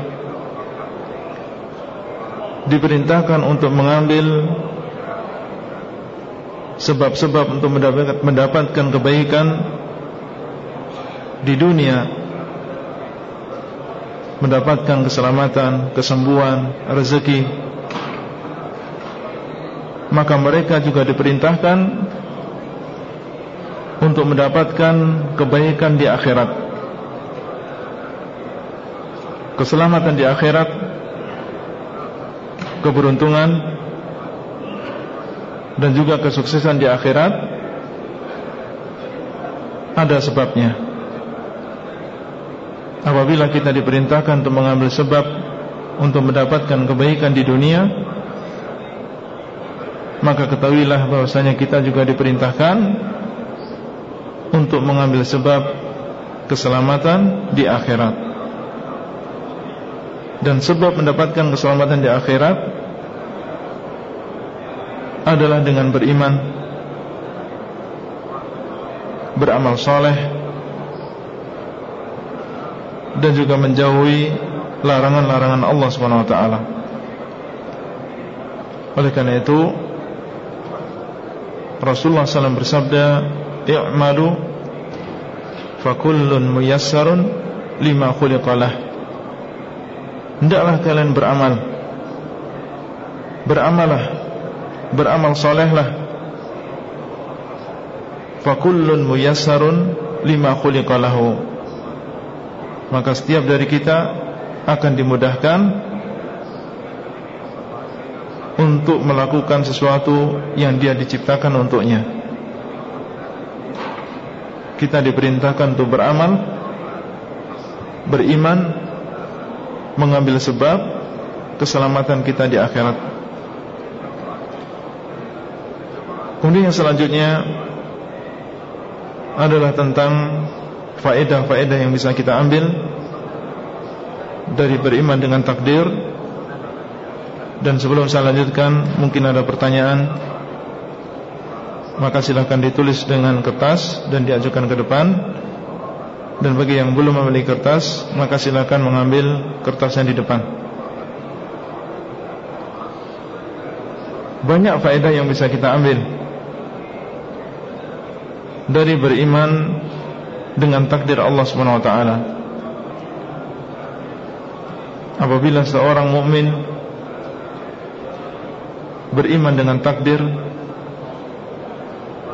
Diperintahkan untuk mengambil Sebab-sebab untuk mendapatkan kebaikan Di dunia mendapatkan keselamatan, kesembuhan, rezeki. Maka mereka juga diperintahkan untuk mendapatkan kebaikan di akhirat keselamatan di akhirat keberuntungan dan juga kesuksesan di akhirat ada sebabnya. Apabila kita diperintahkan untuk mengambil sebab Untuk mendapatkan kebaikan di dunia Maka ketahuilah bahwasanya kita juga diperintahkan Untuk mengambil sebab Keselamatan di akhirat Dan sebab mendapatkan keselamatan di akhirat Adalah dengan beriman Beramal soleh dan juga menjauhi larangan-larangan Allah taala. Oleh karena itu Rasulullah SAW bersabda, "I'malu fakullun muyassarun lima khuliqalah." Hendaklah kalian beramal. Beramalah, beramal solehlah. Fakullun muyassarun lima khuliqalahu Maka setiap dari kita akan dimudahkan untuk melakukan sesuatu yang dia diciptakan untuknya. Kita diperintahkan untuk beramal, beriman, mengambil sebab keselamatan kita di akhirat. Kemudian yang selanjutnya adalah tentang faedah-faedah yang bisa kita ambil dari beriman dengan takdir. Dan sebelum saya lanjutkan Mungkin ada pertanyaan. Maka silahkan ditulis dengan kertas Dan diajukan ke depan Dan bagi yang belum memiliki kertas Maka silahkan mengambil kertasnya di depan. Banyak faedah yang bisa kita ambil. Dari beriman Dengan takdir Allah SWT Apabila seorang mukmin beriman dengan takdir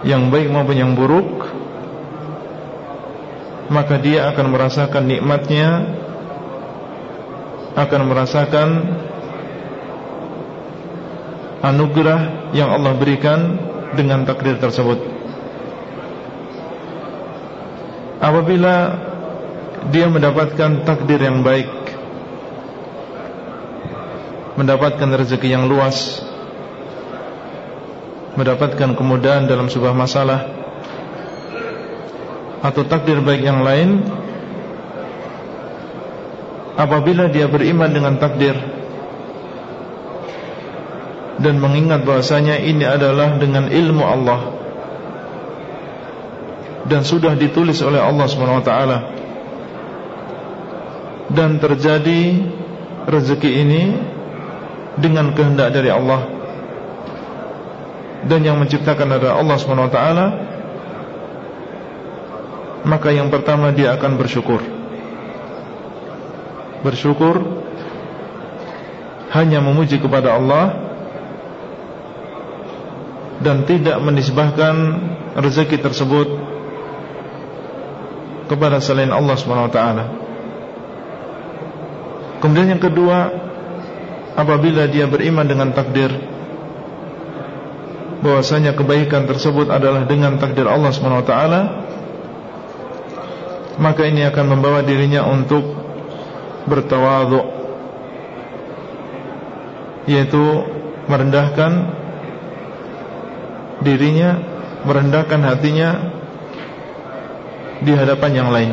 yang baik maupun yang buruk maka dia akan merasakan nikmatnya akan merasakan anugerah yang Allah berikan dengan takdir tersebut. Apabila dia mendapatkan takdir yang baik mendapatkan rezeki yang luas mendapatkan kemudahan dalam sebuah masalah atau takdir baik yang lain apabila dia beriman dengan takdir dan mengingat bahasanya ini adalah dengan ilmu Allah dan sudah ditulis oleh Allah SWT dan terjadi rezeki ini dengan kehendak dari Allah dan yang menciptakan adalah Allah SWT maka yang pertama dia akan bersyukur. Bersyukur hanya memuji kepada Allah dan tidak menisbahkan rezeki tersebut kepada selain Allah SWT kemudian yang kedua apabila dia beriman dengan takdir bahwasanya kebaikan tersebut adalah dengan takdir Allah SWT maka ini akan membawa dirinya untuk bertawadhu yaitu merendahkan dirinya merendahkan hatinya di hadapan yang lain.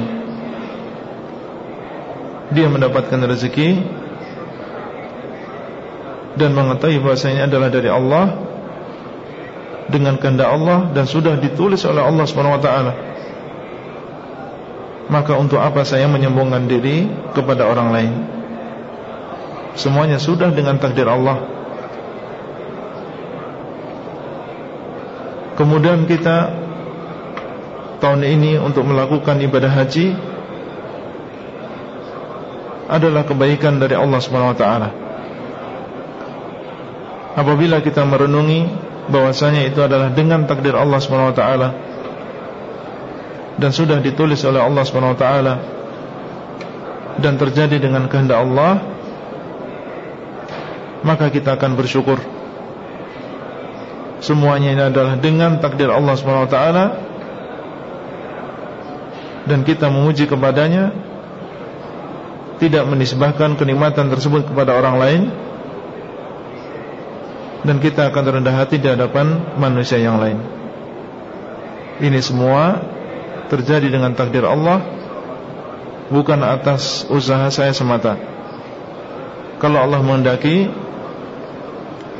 Dia mendapatkan rezeki dan mengetahui bahwasanya adalah dari Allah dengan kehendak Allah dan sudah ditulis oleh Allah SWT maka untuk apa saya menyombongkan diri kepada orang lain? Semuanya sudah dengan takdir Allah. Kemudian kita tahun ini untuk melakukan ibadah haji adalah kebaikan dari Allah SWT apabila kita merenungi bahwasanya itu adalah dengan takdir Allah SWT dan sudah ditulis oleh Allah SWT dan terjadi dengan kehendak Allah maka kita akan bersyukur semuanya ini adalah dengan takdir Allah SWT dan kita memuji kepadanya tidak menisbahkan kenikmatan tersebut kepada orang lain dan kita akan rendah hati di hadapan manusia yang lain. Ini semua terjadi dengan takdir Allah bukan atas usaha saya semata. Kalau Allah menghendaki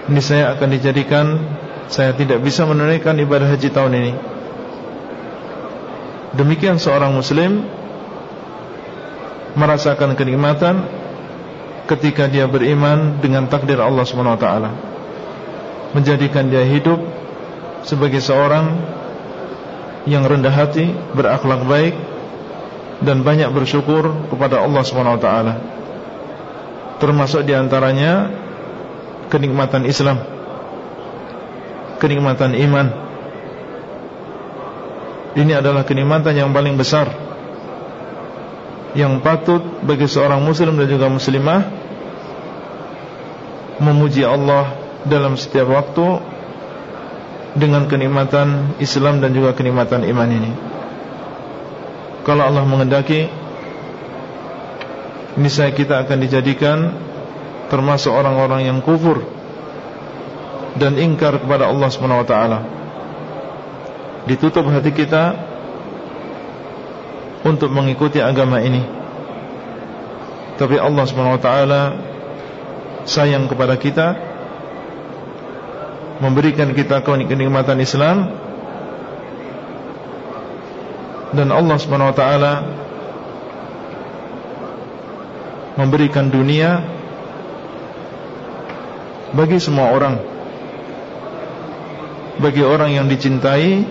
ini saya akan dijadikan saya tidak bisa menunaikan ibadah haji tahun ini. Demikian seorang muslim merasakan kenikmatan ketika dia beriman dengan takdir Allah Subhanahu wa taala menjadikan dia hidup sebagai seorang yang rendah hati, berakhlak baik dan banyak bersyukur kepada Allah SWT. Termasuk di antaranya kenikmatan Islam, kenikmatan iman. Ini adalah kenikmatan yang paling besar yang patut bagi seorang muslim dan juga muslimah memuji Allah dalam setiap waktu dengan kenikmatan Islam dan juga kenikmatan iman ini. Kalau Allah mengendaki niscaya kita akan dijadikan termasuk orang-orang yang kufur dan ingkar kepada Allah Subhanahu wa taala. Ditutup hati kita untuk mengikuti agama ini. Tapi Allah Subhanahu wa taala sayang kepada kita memberikan kita kenikmatan Islam. Dan Allah Subhanahu wa taala memberikan dunia bagi semua orang. Bagi orang yang dicintai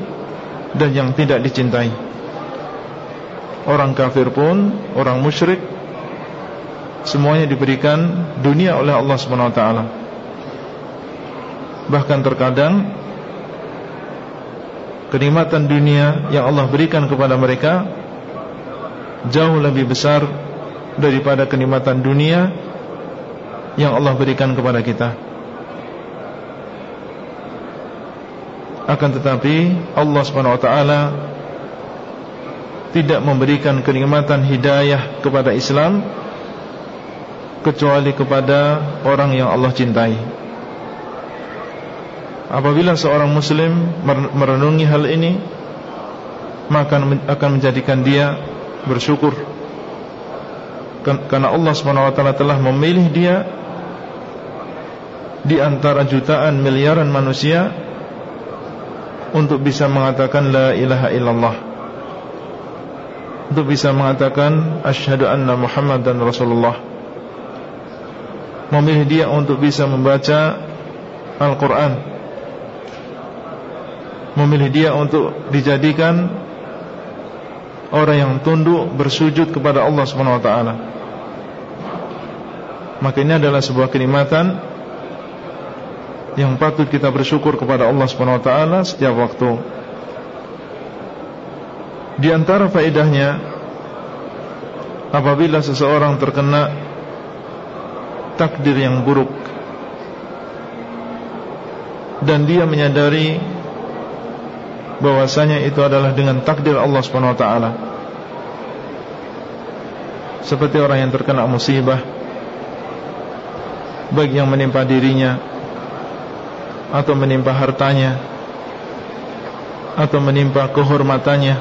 dan yang tidak dicintai. Orang kafir pun orang musyrik semuanya diberikan dunia oleh Allah Subhanahu wa taala bahkan terkadang kenikmatan dunia yang Allah berikan kepada mereka jauh lebih besar daripada kenikmatan dunia yang Allah berikan kepada kita. Akan tetapi Allah taala tidak memberikan kenikmatan hidayah kepada Islam kecuali kepada orang yang Allah cintai. Apabila seorang muslim merenungi hal ini maka akan menjadikan dia bersyukur. Karena Allah SWT telah memilih dia di antara jutaan miliaran manusia untuk bisa mengatakan la ilaha illallah untuk bisa mengatakan asyhadu anna muhammadan rasulullah memilih dia untuk bisa membaca Al-Quran memilih dia untuk dijadikan orang yang tunduk bersujud kepada Allah Subhanahu wa taala maka ini adalah sebuah kenikmatan yang patut kita bersyukur kepada Allah Subhanahu wa taala setiap waktu. Di antara faedahnya apabila seseorang terkena takdir yang buruk dan dia menyadari bahwasanya itu adalah dengan takdir Allah Subhanahu wa taala. Seperti orang yang terkena musibah baik yang menimpa dirinya atau menimpa hartanya atau menimpa kehormatannya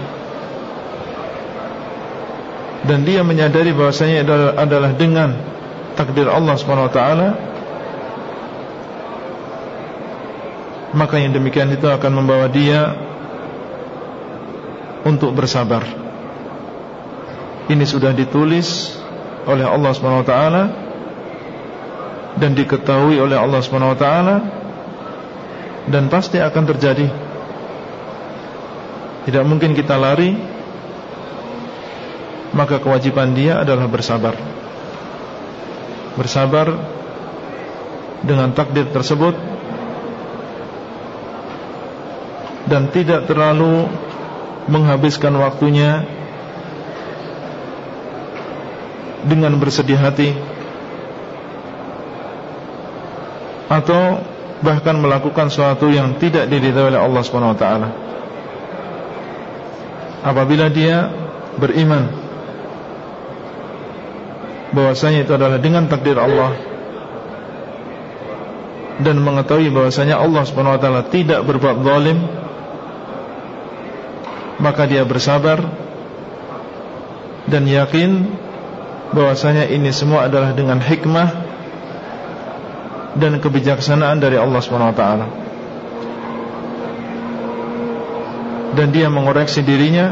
dan dia menyadari bahwasanya adalah, adalah dengan takdir Allah SWT maka yang demikian itu akan membawa dia untuk bersabar ini sudah ditulis oleh Allah SWT dan diketahui oleh Allah taala dan pasti akan terjadi. Tidak mungkin kita lari maka kewajiban dia adalah bersabar. Bersabar dengan takdir tersebut dan tidak terlalu menghabiskan waktunya dengan bersedih hati atau bahkan melakukan sesuatu yang tidak diridhai oleh Allah Subhanahu wa taala. Apabila dia beriman bahwasanya itu adalah dengan takdir Allah dan mengetahui bahwasanya Allah Subhanahu wa taala tidak berbuat zalim maka dia bersabar dan yakin bahwasanya ini semua adalah dengan hikmah dan kebijaksanaan dari Allah SWT dan dia mengoreksi dirinya.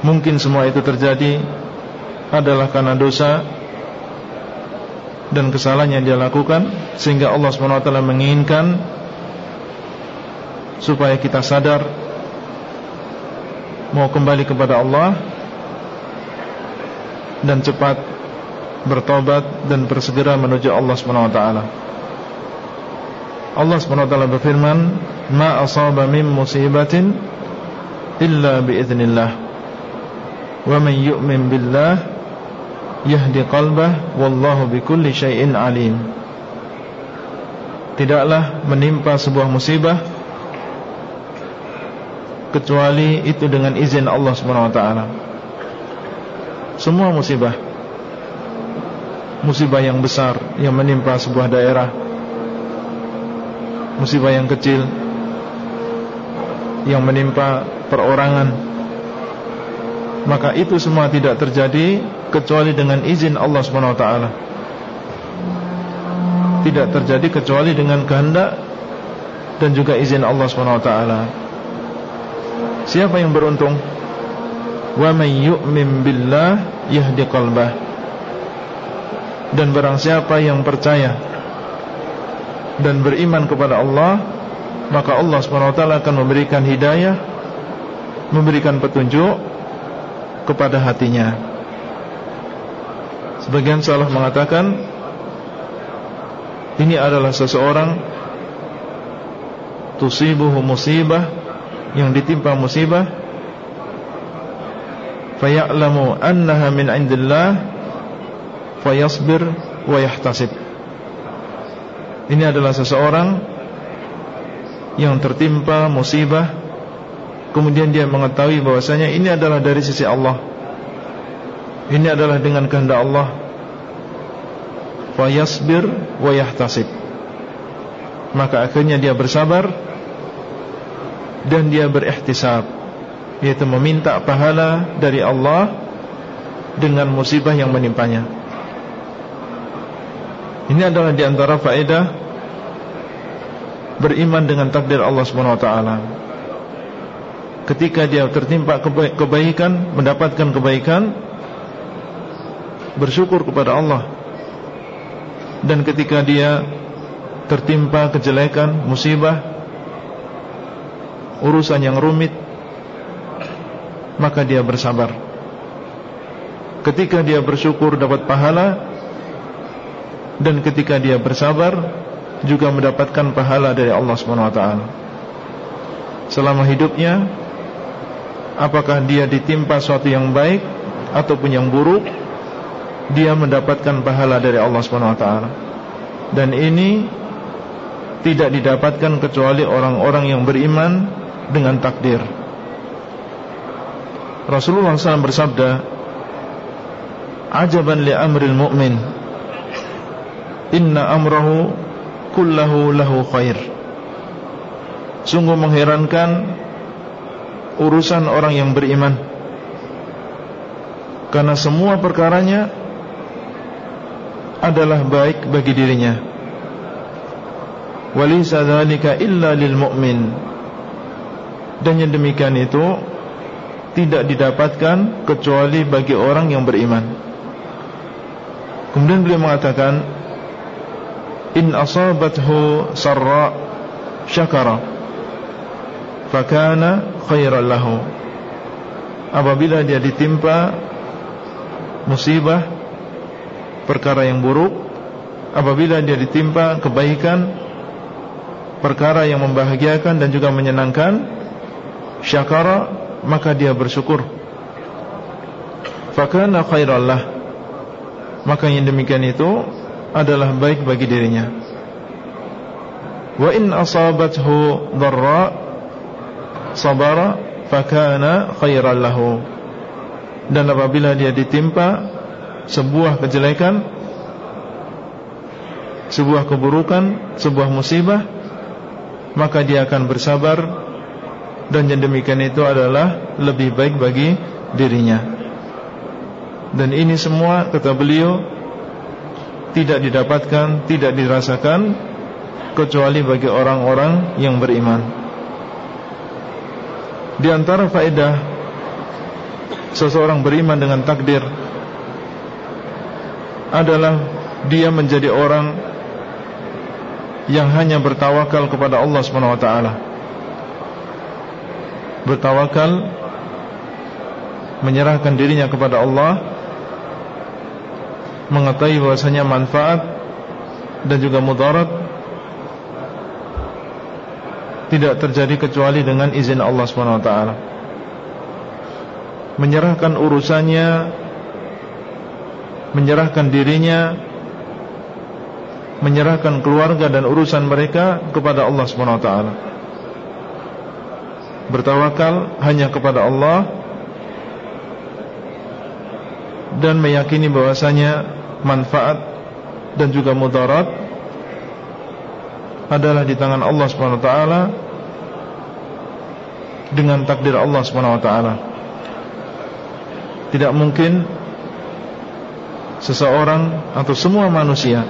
Mungkin semua itu terjadi adalah karena dosa dan kesalahan yang dia lakukan sehingga Allah SWT menginginkan supaya kita sadar mau kembali kepada Allah dan cepat bertobat dan bersegera menuju Allah Subhanahu wa taala. Allah Subhanahu wa taala berfirman, "Ma asaba min musibatin illa bi idznillah." Wa man yu'min billah yahdi qalbah wallahu bikulli syai'in alim. Tidaklah menimpa sebuah musibah kecuali itu dengan izin Allah Subhanahu wa taala. Semua musibah. Musibah yang besar yang menimpa sebuah daerah. Musibah yang kecil yang menimpa perorangan. Maka itu semua tidak terjadi kecuali dengan izin Allah SWT tidak terjadi kecuali dengan kehendak dan juga izin Allah SWT siapa yang beruntung? Wa may yu'min billah yahdi qalbah. Dan barang siapa yang percaya dan beriman kepada Allah maka Allah SWT akan memberikan hidayah Memberikan petunjuk Kepada hatinya. Sebagian salah mengatakan Ini adalah seseorang Tusibuhu musibah Yang ditimpa musibah Faya'lamu annaha min indillah Fayasbir Wa yahtasib. Ini adalah seseorang yang tertimpa musibah kemudian dia mengetahui bahwasanya ini adalah dari sisi Allah. Ini adalah dengan kehendak Allah. Fayasbir wa yahtasib. Maka akhirnya dia bersabar dan dia berihtisab yaitu meminta pahala dari Allah dengan musibah yang menimpanya ini adalah di antara faedah beriman dengan takdir Allah Subhanahu wa taala. Ketika dia tertimpa kebaikan, mendapatkan kebaikan, bersyukur kepada Allah. Dan ketika dia tertimpa kejelekan, musibah, urusan yang rumit, maka dia bersabar. Ketika dia bersyukur dapat pahala dan ketika dia bersabar juga mendapatkan pahala dari Allah SWT Selama hidupnya Apakah dia ditimpa suatu yang baik Ataupun yang buruk Dia mendapatkan pahala dari Allah SWT Dan ini Tidak didapatkan kecuali orang-orang yang beriman Dengan takdir. Rasulullah SAW bersabda Ajaban li amril mu'min Inna amrahu kullahu lahu khair. Sungguh mengherankan Urusan orang yang beriman. Karena semua perkaranya Adalah baik bagi dirinya. Walisa dhalika illa lil mu'min Dan yang demikian itu Tidak didapatkan Kecuali bagi orang yang beriman. Kemudian beliau mengatakan in asabathu sarra syakara fakana khairan lahu. Apabila dia ditimpa musibah perkara yang buruk apabila dia ditimpa kebaikan perkara yang membahagiakan dan juga menyenangkan syakara maka dia bersyukur fakana khairan lah maka yang demikian itu adalah baik bagi dirinya. Wa in asabathu dharra sabara fakana khairan lahu. Dan apabila dia ditimpa sebuah kejelekan, sebuah keburukan, sebuah musibah, maka dia akan bersabar dan yang demikian itu adalah lebih baik bagi dirinya. Dan ini semua kata beliau tidak didapatkan, tidak dirasakan kecuali bagi orang-orang yang beriman. Di antara faedah seseorang beriman dengan takdir adalah dia menjadi orang yang hanya bertawakal kepada Allah Subhanahu wa taala. Bertawakal menyerahkan dirinya kepada Allah mengetahui bahwasanya manfaat dan juga mudarat tidak terjadi kecuali dengan izin Allah Subhanahu wa taala. menyerahkan urusannya menyerahkan dirinya menyerahkan keluarga dan urusan mereka kepada Allah Subhanahu wa taala. Bertawakal hanya kepada Allah dan meyakini bahwasanya manfaat dan juga mudarat adalah di tangan Allah Subhanahu wa taala dengan takdir Allah Subhanahu wa taala. Tidak mungkin seseorang atau semua manusia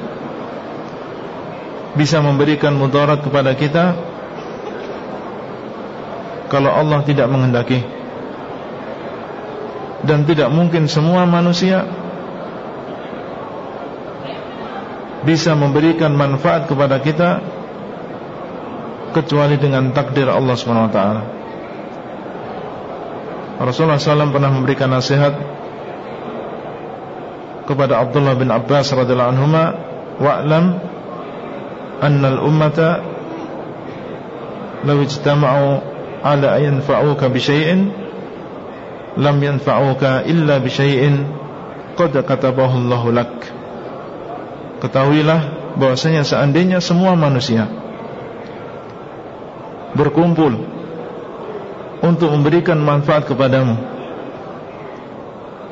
bisa memberikan mudarat kepada kita kalau Allah tidak menghendaki dan tidak mungkin semua manusia bisa memberikan manfaat kepada kita kecuali dengan takdir Allah Subhanahu wa taala. Rasulullah SAW pernah memberikan nasihat kepada Abdullah bin Abbas radhiyallahu anhu, "Wa'lam anna al-ummata law ijtama'u ala an yanfa'uka bi syai'in lam yanfa'uka illa bi syai'in qad katabahu Allah lak." Ketahuilah bahwasanya seandainya semua manusia berkumpul untuk memberikan manfaat kepadamu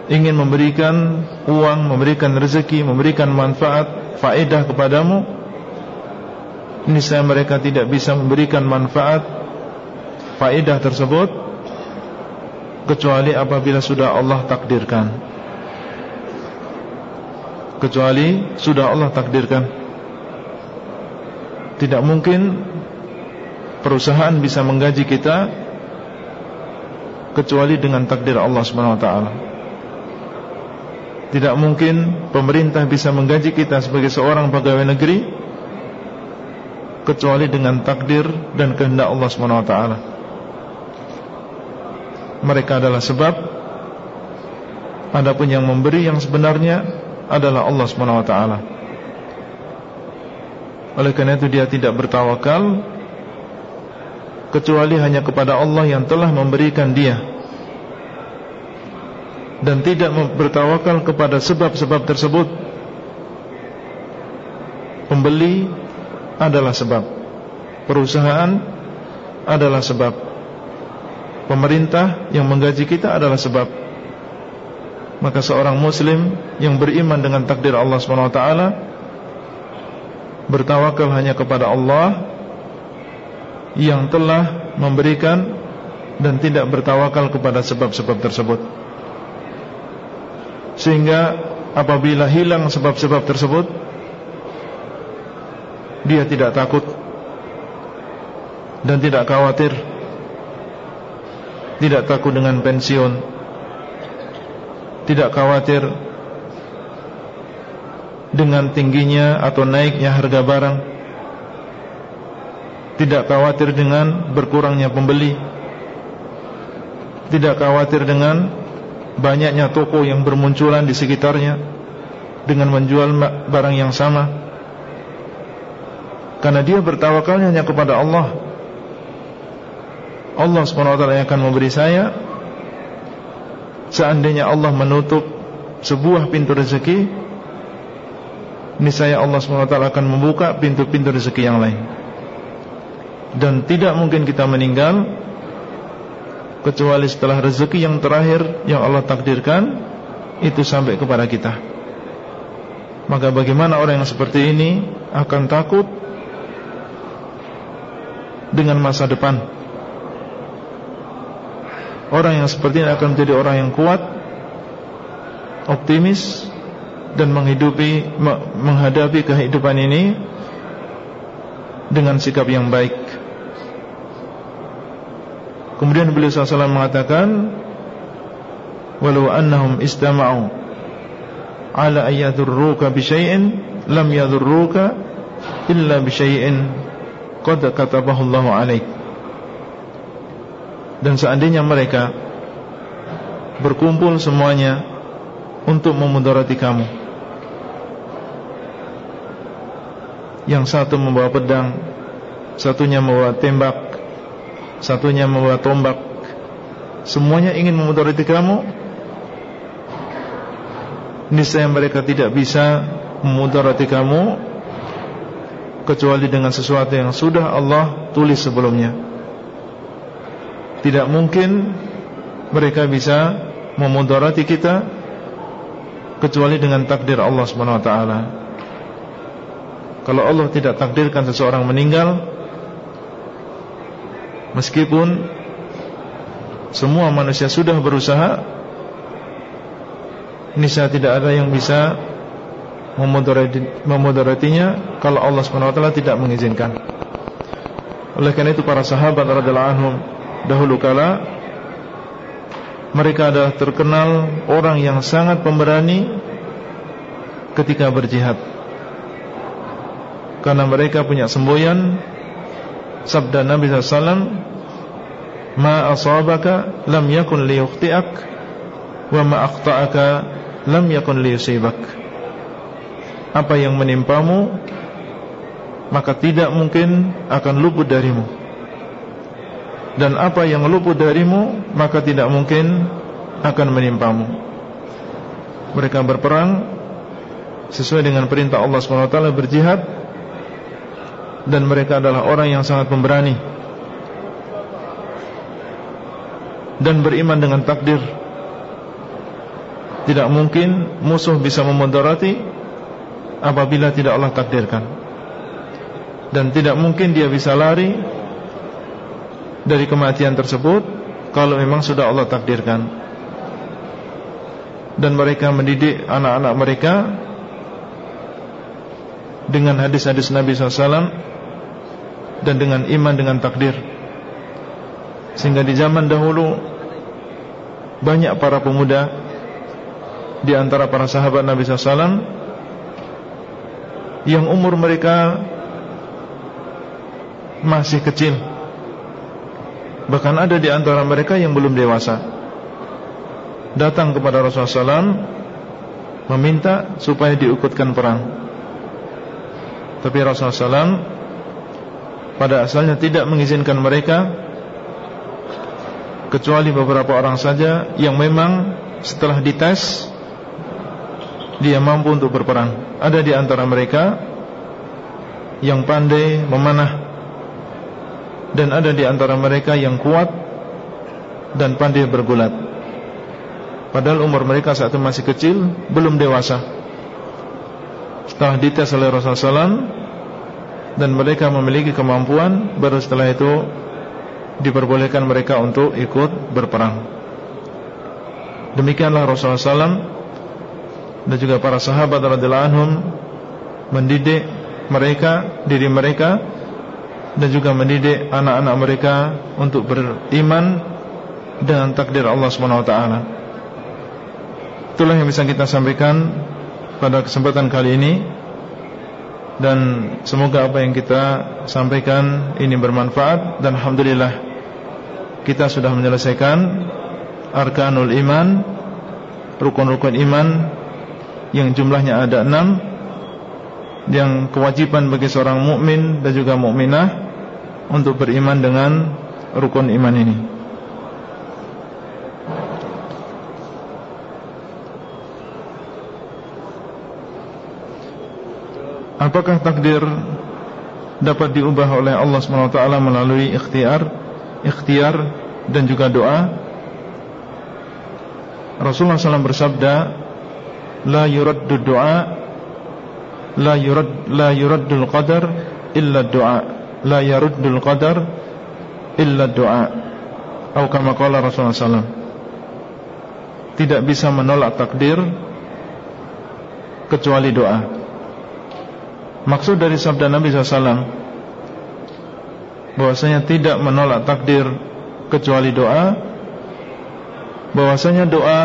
ingin memberikan uang, memberikan rezeki, memberikan manfaat, faedah kepadamu, niscaya mereka tidak bisa memberikan manfaat, faedah tersebut kecuali apabila sudah Allah takdirkan. Kecuali sudah Allah takdirkan. Tidak mungkin perusahaan bisa menggaji kita kecuali dengan takdir Allah Subhanahu wa taala. Tidak mungkin pemerintah bisa menggaji kita sebagai seorang pegawai negeri kecuali dengan takdir dan kehendak Allah Subhanahu wa taala. Mereka adalah sebab. Adapun yang memberi yang sebenarnya adalah Allah Subhanahu wa taala. Oleh karena itu dia tidak bertawakal kecuali hanya kepada Allah yang telah memberikan dia. Dan tidak bertawakal kepada sebab-sebab tersebut. Pembeli adalah sebab. Perusahaan adalah sebab Pemerintah yang menggaji kita adalah sebab. Maka seorang muslim yang beriman dengan takdir Allah SWT Bertawakal hanya kepada Allah Yang telah memberikan Dan tidak bertawakal kepada sebab-sebab tersebut. Sehingga apabila hilang sebab-sebab tersebut Dia tidak takut Dan tidak khawatir Tidak takut dengan pensiun? Tidak khawatir Dengan tingginya atau naiknya harga barang? Tidak khawatir dengan berkurangnya pembeli? Tidak khawatir dengan banyaknya toko yang bermunculan di sekitarnya dengan menjual barang yang sama? Karena dia bertawakalnya hanya kepada Allah Allah SWT yang akan memberi saya seandainya Allah menutup sebuah pintu rezeki niscaya Allah SWT akan membuka pintu-pintu rezeki yang lain dan tidak mungkin kita meninggal kecuali setelah rezeki yang terakhir yang Allah takdirkan itu sampai kepada kita. Maka bagaimana orang yang seperti ini akan takut dengan masa depan? Orang yang seperti ini akan menjadi orang yang kuat, optimis dan menghidupi menghadapi kehidupan ini dengan sikap yang baik. Kemudian beliau SAW mengatakan Walau annahum istama'u Ala ayyadurruka bisyai'in Lam yadurruka Illa bisyai'in Qad katabahullahu alaik Dan seandainya mereka Berkumpul semuanya Untuk memudarati kamu. Yang satu membawa pedang Satunya membawa tembak Satunya membawa tombak. Semuanya ingin memudarati kamu. Niscaya mereka tidak bisa memudarati kamu kecuali dengan sesuatu yang sudah Allah tulis sebelumnya. Tidak mungkin mereka bisa memudarati kita kecuali dengan takdir Allah Subhanahu wa taala. Kalau Allah tidak takdirkan seseorang meninggal meskipun semua manusia sudah berusaha niscaya tidak ada yang bisa memudaratinya kalau Allah SWT tidak mengizinkan. Oleh karena itu para sahabat radhiyallahu anhum dahulu kala mereka adalah terkenal orang yang sangat pemberani ketika berjihad. Karena mereka punya semboyan sabda Nabi SAW Ma asabaka lam yakun liyukhti'ak Wa ma akhta'aka lam yakun liyusibak apa yang menimpamu maka tidak mungkin akan luput darimu dan apa yang luput darimu maka tidak mungkin akan menimpamu. Mereka berperang sesuai dengan perintah Allah SWT berjihad dan mereka adalah orang yang sangat pemberani dan beriman dengan takdir. Tidak mungkin musuh bisa memudarati apabila tidak Allah takdirkan. Dan tidak mungkin dia bisa lari dari kematian tersebut kalau memang sudah Allah takdirkan dan mereka mendidik anak-anak mereka dengan hadis-hadis Nabi SAW dan dengan iman dengan takdir sehingga di zaman dahulu banyak para pemuda di antara para sahabat Nabi SAW yang umur mereka masih kecil. Bahkan ada di antara mereka yang belum dewasa. Datang kepada Rasulullah SAW meminta supaya diikutkan perang. Tapi Rasulullah SAW pada asalnya tidak mengizinkan mereka kecuali beberapa orang saja yang memang setelah dites dia mampu untuk berperang. Ada di antara mereka yang pandai memanah dan ada di antara mereka yang kuat dan pandai bergulat. Padahal umur mereka saat itu masih kecil, belum dewasa. Setelah dites oleh Rasulullah SAW dan mereka memiliki kemampuan, baru setelah itu diperbolehkan mereka untuk ikut berperang. Demikianlah Rasulullah SAW dan juga para sahabat radhiyallahu anhum mendidik mereka diri mereka dan juga mendidik anak-anak mereka untuk beriman dengan takdir Allah Subhanahu wa taala. Itulah yang bisa kita sampaikan pada kesempatan kali ini. Dan semoga apa yang kita sampaikan ini bermanfaat. Dan alhamdulillah kita sudah menyelesaikan arkanul iman rukun-rukun iman yang jumlahnya ada enam yang kewajiban bagi seorang mukmin dan juga mukminah untuk beriman dengan rukun iman ini. Apakah takdir dapat diubah oleh Allah SWT melalui ikhtiar, ikhtiar dan juga doa? Rasulullah SAW bersabda, la yuraddu du'a la yurad la yuraddul qadar illa du'a. La yaruddul qadar illa du'a. Atau kama qala Rasulullah sallallahu tidak bisa menolak takdir kecuali doa. Maksud dari sabda Nabi SAW bahwasanya tidak menolak takdir kecuali doa bahwasanya doa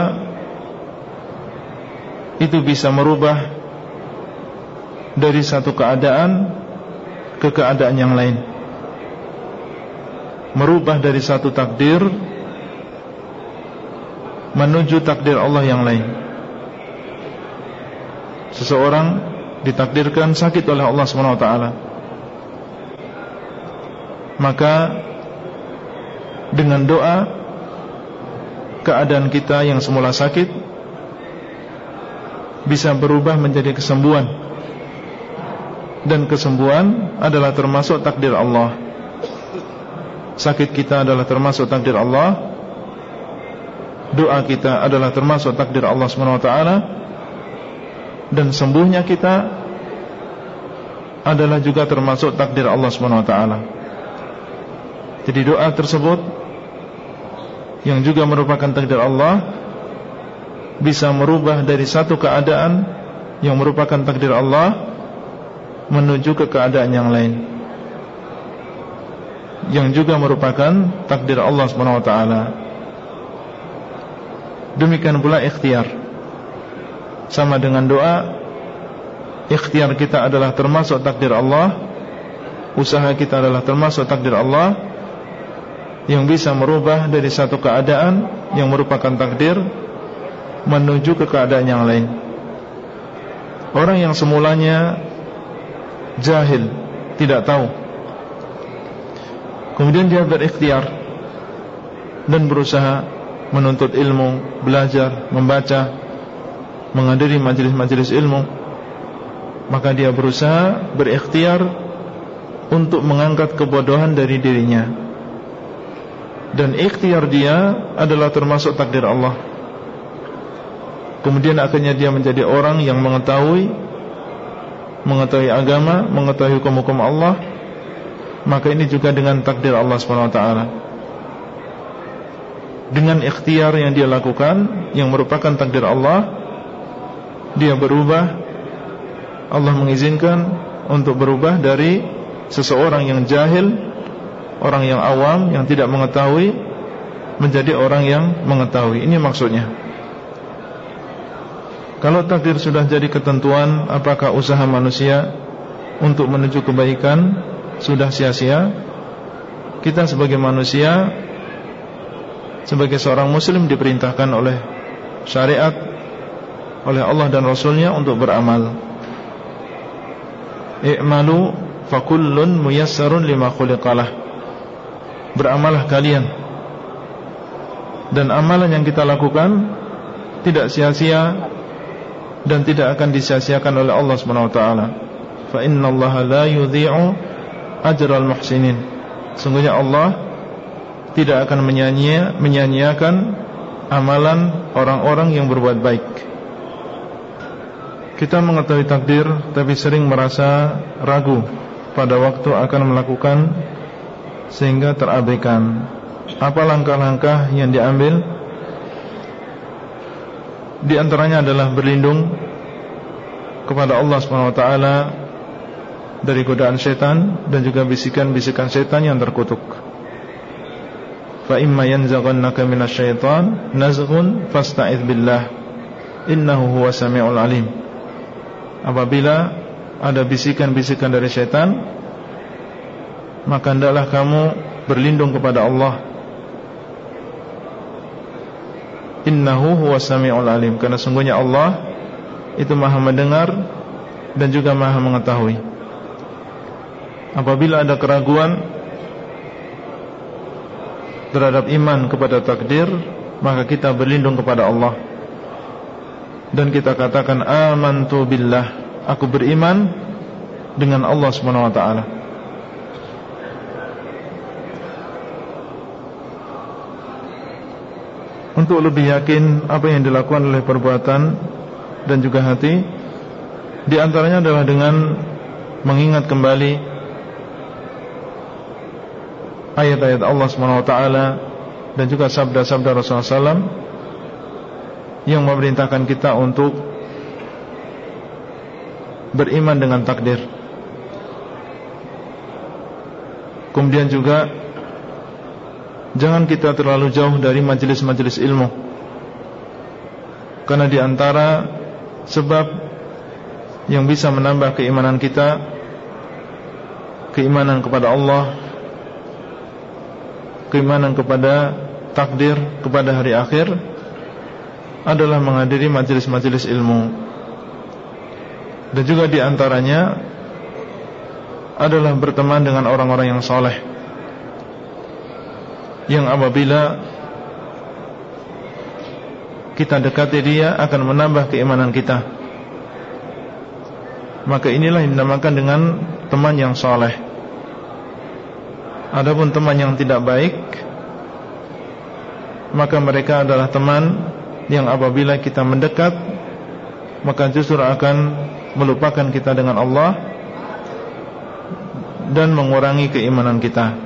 itu bisa merubah dari satu keadaan ke keadaan yang lain. Merubah dari satu takdir menuju takdir Allah yang lain. Seseorang ditakdirkan sakit oleh Allah SWT Maka dengan doa keadaan kita yang semula sakit bisa berubah menjadi kesembuhan dan kesembuhan adalah termasuk takdir Allah. Sakit kita adalah termasuk takdir Allah. Doa kita adalah termasuk takdir Allah SWT dan sembuhnya kita adalah juga termasuk takdir Allah SWT jadi doa tersebut yang juga merupakan takdir Allah bisa merubah dari satu keadaan yang merupakan takdir Allah menuju ke keadaan yang lain yang juga merupakan takdir Allah Subhanahu wa taala. Demikian pula ikhtiar. Sama dengan doa, ikhtiar kita adalah termasuk takdir Allah, usaha kita adalah termasuk takdir Allah yang bisa merubah dari satu keadaan yang merupakan takdir menuju ke keadaan yang lain. Orang yang semulanya jahil, tidak tahu. Kemudian dia berikhtiar dan berusaha menuntut ilmu, belajar, membaca, menghadiri majelis-majelis ilmu. Maka dia berusaha berikhtiar untuk mengangkat kebodohan dari dirinya dan ikhtiar dia adalah termasuk takdir Allah. Kemudian akhirnya dia menjadi orang yang mengetahui mengetahui agama, mengetahui hukum-hukum Allah, maka ini juga dengan takdir Allah Subhanahu wa taala. Dengan ikhtiar yang dia lakukan yang merupakan takdir Allah, dia berubah Allah mengizinkan untuk berubah dari seseorang yang jahil orang yang awam yang tidak mengetahui menjadi orang yang mengetahui. Ini maksudnya. Kalau takdir sudah jadi ketentuan, apakah usaha manusia untuk menuju kebaikan sudah sia-sia? Kita sebagai manusia sebagai seorang muslim diperintahkan oleh syariat oleh Allah dan Rasulnya untuk beramal. I'malu fakullun muyassarun lima khuliqalah Beramalah kalian Dan amalan yang kita lakukan Tidak sia-sia Dan tidak akan disia-siakan oleh Allah SWT Fa inna Allah la yudhi'u Ajral muhsinin Sungguhnya Allah Tidak akan menyanyi, menyanyiakan Amalan orang-orang yang berbuat baik Kita mengetahui takdir Tapi sering merasa ragu Pada waktu akan melakukan sehingga terabaikan. Apa langkah-langkah yang diambil? Di antaranya adalah berlindung kepada Allah Subhanahu wa taala dari godaan setan dan juga bisikan-bisikan setan yang terkutuk. Fa imma yanzaghannaka minasyaiton nazghun fasta'idz billah innahu huwas samiul alim. Apabila ada bisikan-bisikan dari setan maka hendaklah kamu berlindung kepada Allah. Innahu huwas samiul alim karena sungguhnya Allah itu Maha mendengar dan juga Maha mengetahui. Apabila ada keraguan terhadap iman kepada takdir, maka kita berlindung kepada Allah. Dan kita katakan amantu billah, aku beriman dengan Allah Subhanahu wa taala. Untuk lebih yakin apa yang dilakukan oleh perbuatan dan juga hati di antaranya adalah dengan mengingat kembali ayat-ayat Allah taala dan juga sabda-sabda Rasulullah SAW yang memerintahkan kita untuk beriman dengan takdir. Kemudian juga Jangan kita terlalu jauh dari majelis-majelis ilmu. Karena di antara sebab yang bisa menambah keimanan kita Keimanan kepada Allah Keimanan kepada takdir, kepada hari akhir Adalah menghadiri majelis-majelis ilmu. Dan juga di antaranya Adalah berteman dengan orang-orang yang soleh yang apabila kita dekati dia akan menambah keimanan kita. Maka inilah yang dinamakan dengan teman yang soleh. Adapun teman yang tidak baik, maka mereka adalah teman yang apabila kita mendekat, maka justru akan melupakan kita dengan Allah dan mengurangi keimanan kita.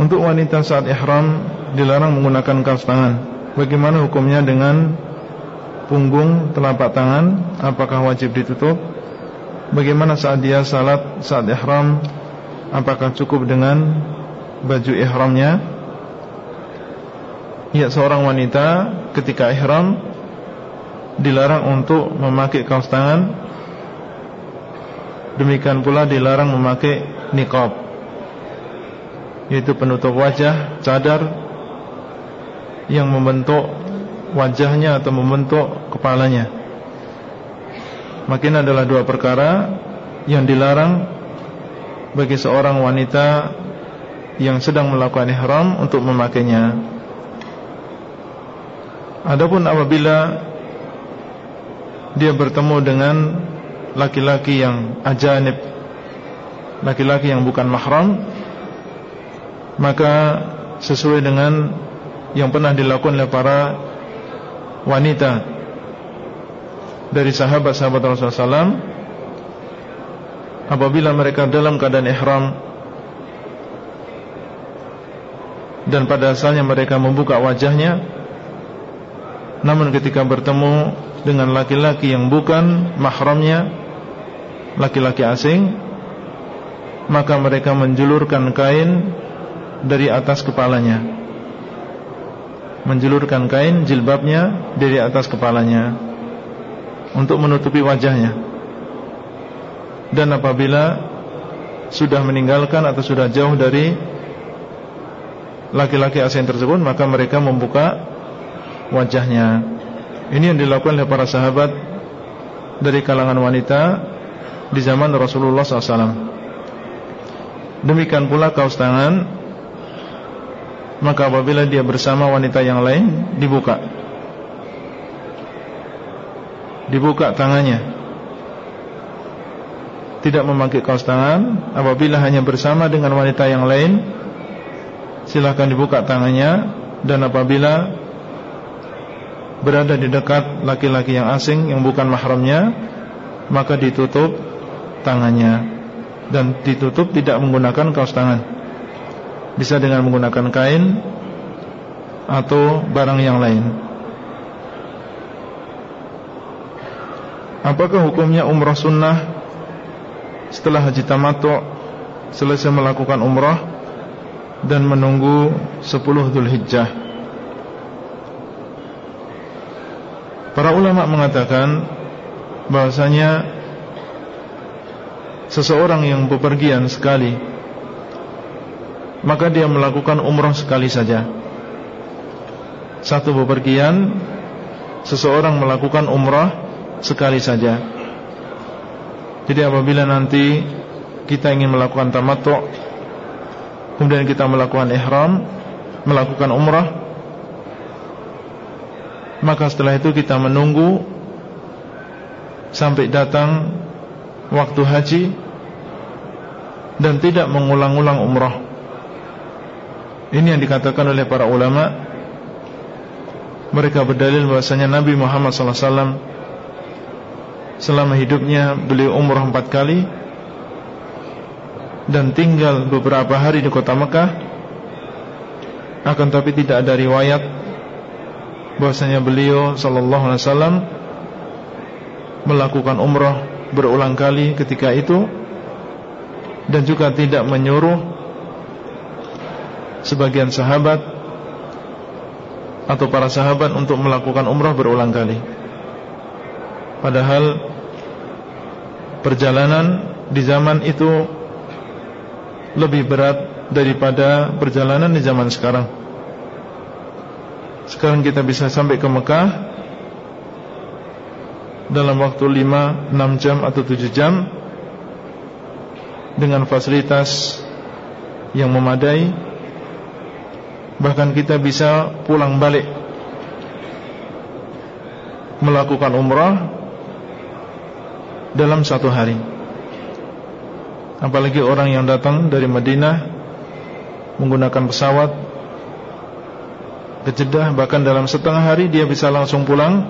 Untuk wanita saat ihram dilarang menggunakan kaos tangan. Bagaimana hukumnya dengan punggung telapak tangan? Apakah wajib ditutup? Bagaimana saat dia salat saat ihram? Apakah cukup dengan baju ihramnya? Ya seorang wanita ketika ihram dilarang untuk memakai kaos tangan. Demikian pula dilarang memakai niqab yaitu penutup wajah cadar yang membentuk wajahnya atau membentuk kepalanya. Makin adalah dua perkara yang dilarang bagi seorang wanita yang sedang melakukan ihram untuk memakainya. Adapun apabila dia bertemu dengan laki-laki yang ajanib, laki-laki yang bukan mahram, maka sesuai dengan yang pernah dilakukan oleh para wanita dari sahabat-sahabat Rasulullah SAW apabila mereka dalam keadaan ihram dan pada asalnya mereka membuka wajahnya namun ketika bertemu dengan laki-laki yang bukan mahramnya laki-laki asing maka mereka menjulurkan kain dari atas kepalanya. Menjulurkan kain jilbabnya dari atas kepalanya Untuk menutupi wajahnya. Dan apabila Sudah meninggalkan atau sudah jauh dari Laki-laki asing tersebut Maka mereka membuka Wajahnya. Ini yang dilakukan oleh para sahabat Dari kalangan wanita Di zaman Rasulullah SAW Demikian pula kaos tangan maka apabila dia bersama wanita yang lain dibuka. Dibuka tangannya. Tidak memakai kaos tangan. Apabila hanya bersama dengan wanita yang lain silahkan dibuka tangannya. Dan apabila berada di dekat laki-laki yang asing yang bukan mahramnya maka ditutup tangannya. Dan ditutup tidak menggunakan kaos tangan bisa dengan menggunakan kain atau barang yang lain. Apakah hukumnya umrah sunnah setelah haji tamattu selesai melakukan umrah dan menunggu 10 Dzulhijjah? Para ulama mengatakan bahwasanya seseorang yang bepergian sekali maka dia melakukan umrah sekali saja. Satu bepergian seseorang melakukan umrah sekali saja. Jadi apabila nanti kita ingin melakukan tamattu kemudian kita melakukan ihram, melakukan umrah maka setelah itu kita menunggu sampai datang waktu haji dan tidak mengulang-ulang umrah. Ini yang dikatakan oleh para ulama. Mereka berdalil bahasanya Nabi Muhammad SAW Selama hidupnya beliau umrah empat kali Dan tinggal beberapa hari di kota Mekah. Akan tapi tidak ada riwayat bahasanya beliau Sallallahu Alaihi Wasallam Melakukan umrah berulang kali ketika itu Dan juga tidak menyuruh sebagian sahabat atau para sahabat untuk melakukan umrah berulang kali. Padahal perjalanan di zaman itu lebih berat daripada perjalanan di zaman sekarang. Sekarang kita bisa sampai ke Mekah dalam waktu 5, 6 jam atau 7 jam dengan fasilitas yang memadai Bahkan kita bisa pulang balik. Melakukan umrah Dalam satu hari. Apalagi orang yang datang dari Madinah Menggunakan pesawat Ke Jeddah Bahkan dalam setengah hari dia bisa langsung pulang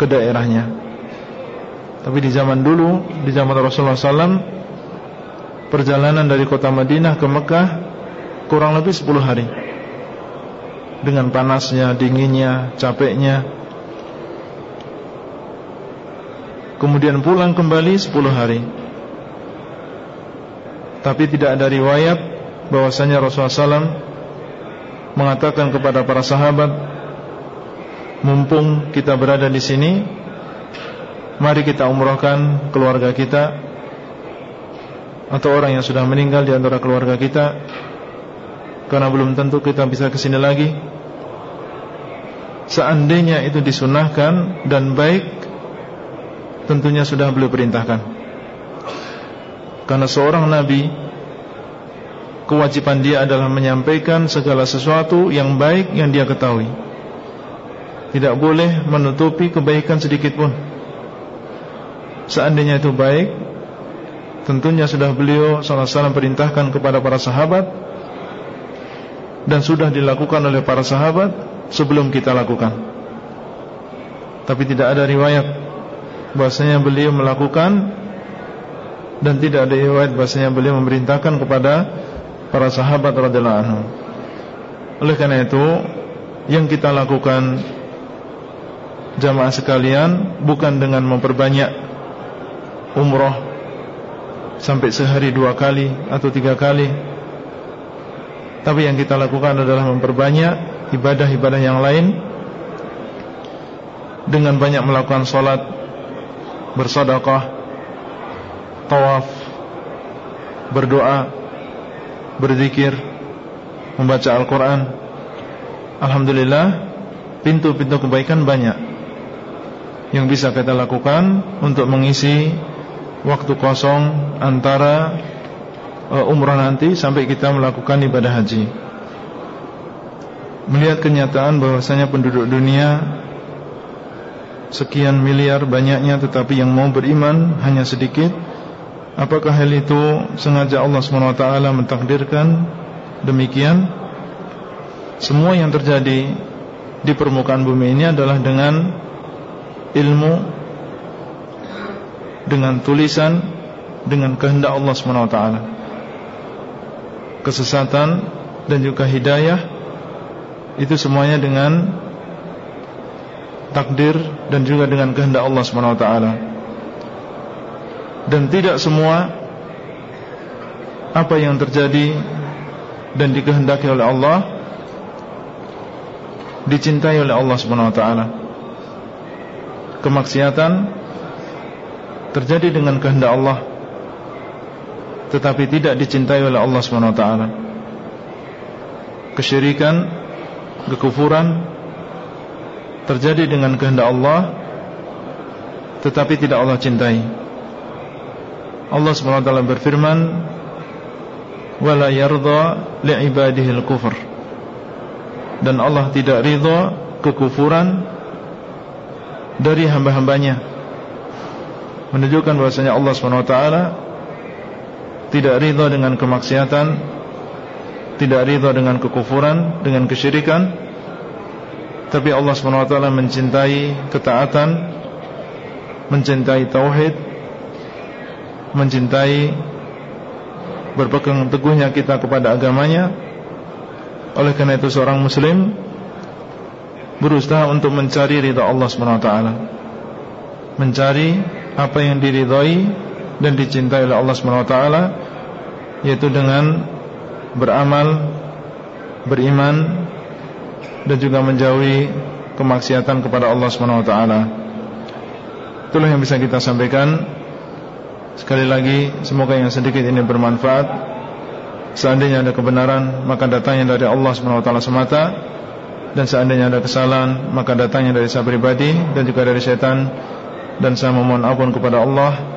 Ke daerahnya. Tapi di zaman dulu Di zaman Rasulullah SAW Perjalanan dari kota Madinah ke Mekah kurang lebih 10 hari. Dengan panasnya, dinginnya, capeknya. Kemudian pulang kembali 10 hari. Tapi tidak ada riwayat bahwasanya Rasulullah SAW Mengatakan kepada para sahabat Mumpung kita berada di sini Mari kita umrohkan keluarga kita Atau orang yang sudah meninggal di antara keluarga kita karena belum tentu kita bisa ke sini lagi. Seandainya itu disunahkan Dan baik Tentunya sudah beliau perintahkan. Karena seorang Nabi Kewajiban dia adalah menyampaikan Segala sesuatu yang baik Yang dia ketahui. Tidak boleh menutupi kebaikan sedikit pun. Seandainya itu baik Tentunya sudah beliau Salah-salah perintahkan kepada para sahabat dan sudah dilakukan oleh para sahabat sebelum kita lakukan. Tapi tidak ada riwayat bahasanya beliau melakukan dan tidak ada riwayat bahasanya beliau memerintahkan kepada para sahabat radhiyallahu anhu. Oleh karena itu, yang kita lakukan jamaah sekalian bukan dengan memperbanyak umroh sampai sehari dua kali atau tiga kali tapi yang kita lakukan adalah memperbanyak ibadah-ibadah yang lain Dengan banyak melakukan sholat Bersadaqah Tawaf Berdoa Berzikir Membaca Al-Quran. Alhamdulillah Pintu-pintu kebaikan banyak Yang bisa kita lakukan Untuk mengisi Waktu kosong Antara umrah nanti sampai kita melakukan ibadah haji. Melihat kenyataan bahwasanya penduduk dunia sekian miliar banyaknya tetapi yang mau beriman hanya sedikit, apakah hal itu sengaja Allah SWT mentakdirkan demikian? Semua yang terjadi di permukaan bumi ini adalah dengan ilmu dengan tulisan dengan kehendak Allah SWT kesesatan dan juga hidayah itu semuanya dengan takdir dan juga dengan kehendak Allah Subhanahu wa taala. Dan tidak semua apa yang terjadi dan dikehendaki oleh Allah dicintai oleh Allah Subhanahu wa taala. Kemaksiatan terjadi dengan kehendak Allah tetapi tidak dicintai oleh Allah SWT Kesyirikan Kekufuran Terjadi dengan kehendak Allah Tetapi tidak Allah cintai. Allah SWT berfirman Wala yardha li'ibadihil kufur Dan Allah tidak ridha Kekufuran Dari hamba-hambanya. Menunjukkan bahasanya Allah SWT tidak ridha dengan kemaksiatan, tidak ridha dengan kekufuran, dengan kesyirikan, tapi Allah SWT mencintai ketaatan, mencintai tauhid, mencintai berpegang teguhnya kita kepada agamanya. Oleh karena itu seorang muslim berusaha untuk mencari ridha Allah SWT. Mencari apa yang diridhai dan dicintai oleh Allah SWT yaitu dengan beramal, beriman dan juga menjauhi kemaksiatan kepada Allah SWT. Itulah yang bisa kita sampaikan. Sekali lagi, semoga yang sedikit ini bermanfaat. Seandainya ada kebenaran, maka datangnya dari Allah SWT semata. Dan seandainya ada kesalahan, maka datangnya dari saya pribadi dan juga dari setan. Dan saya memohon ampun kepada Allah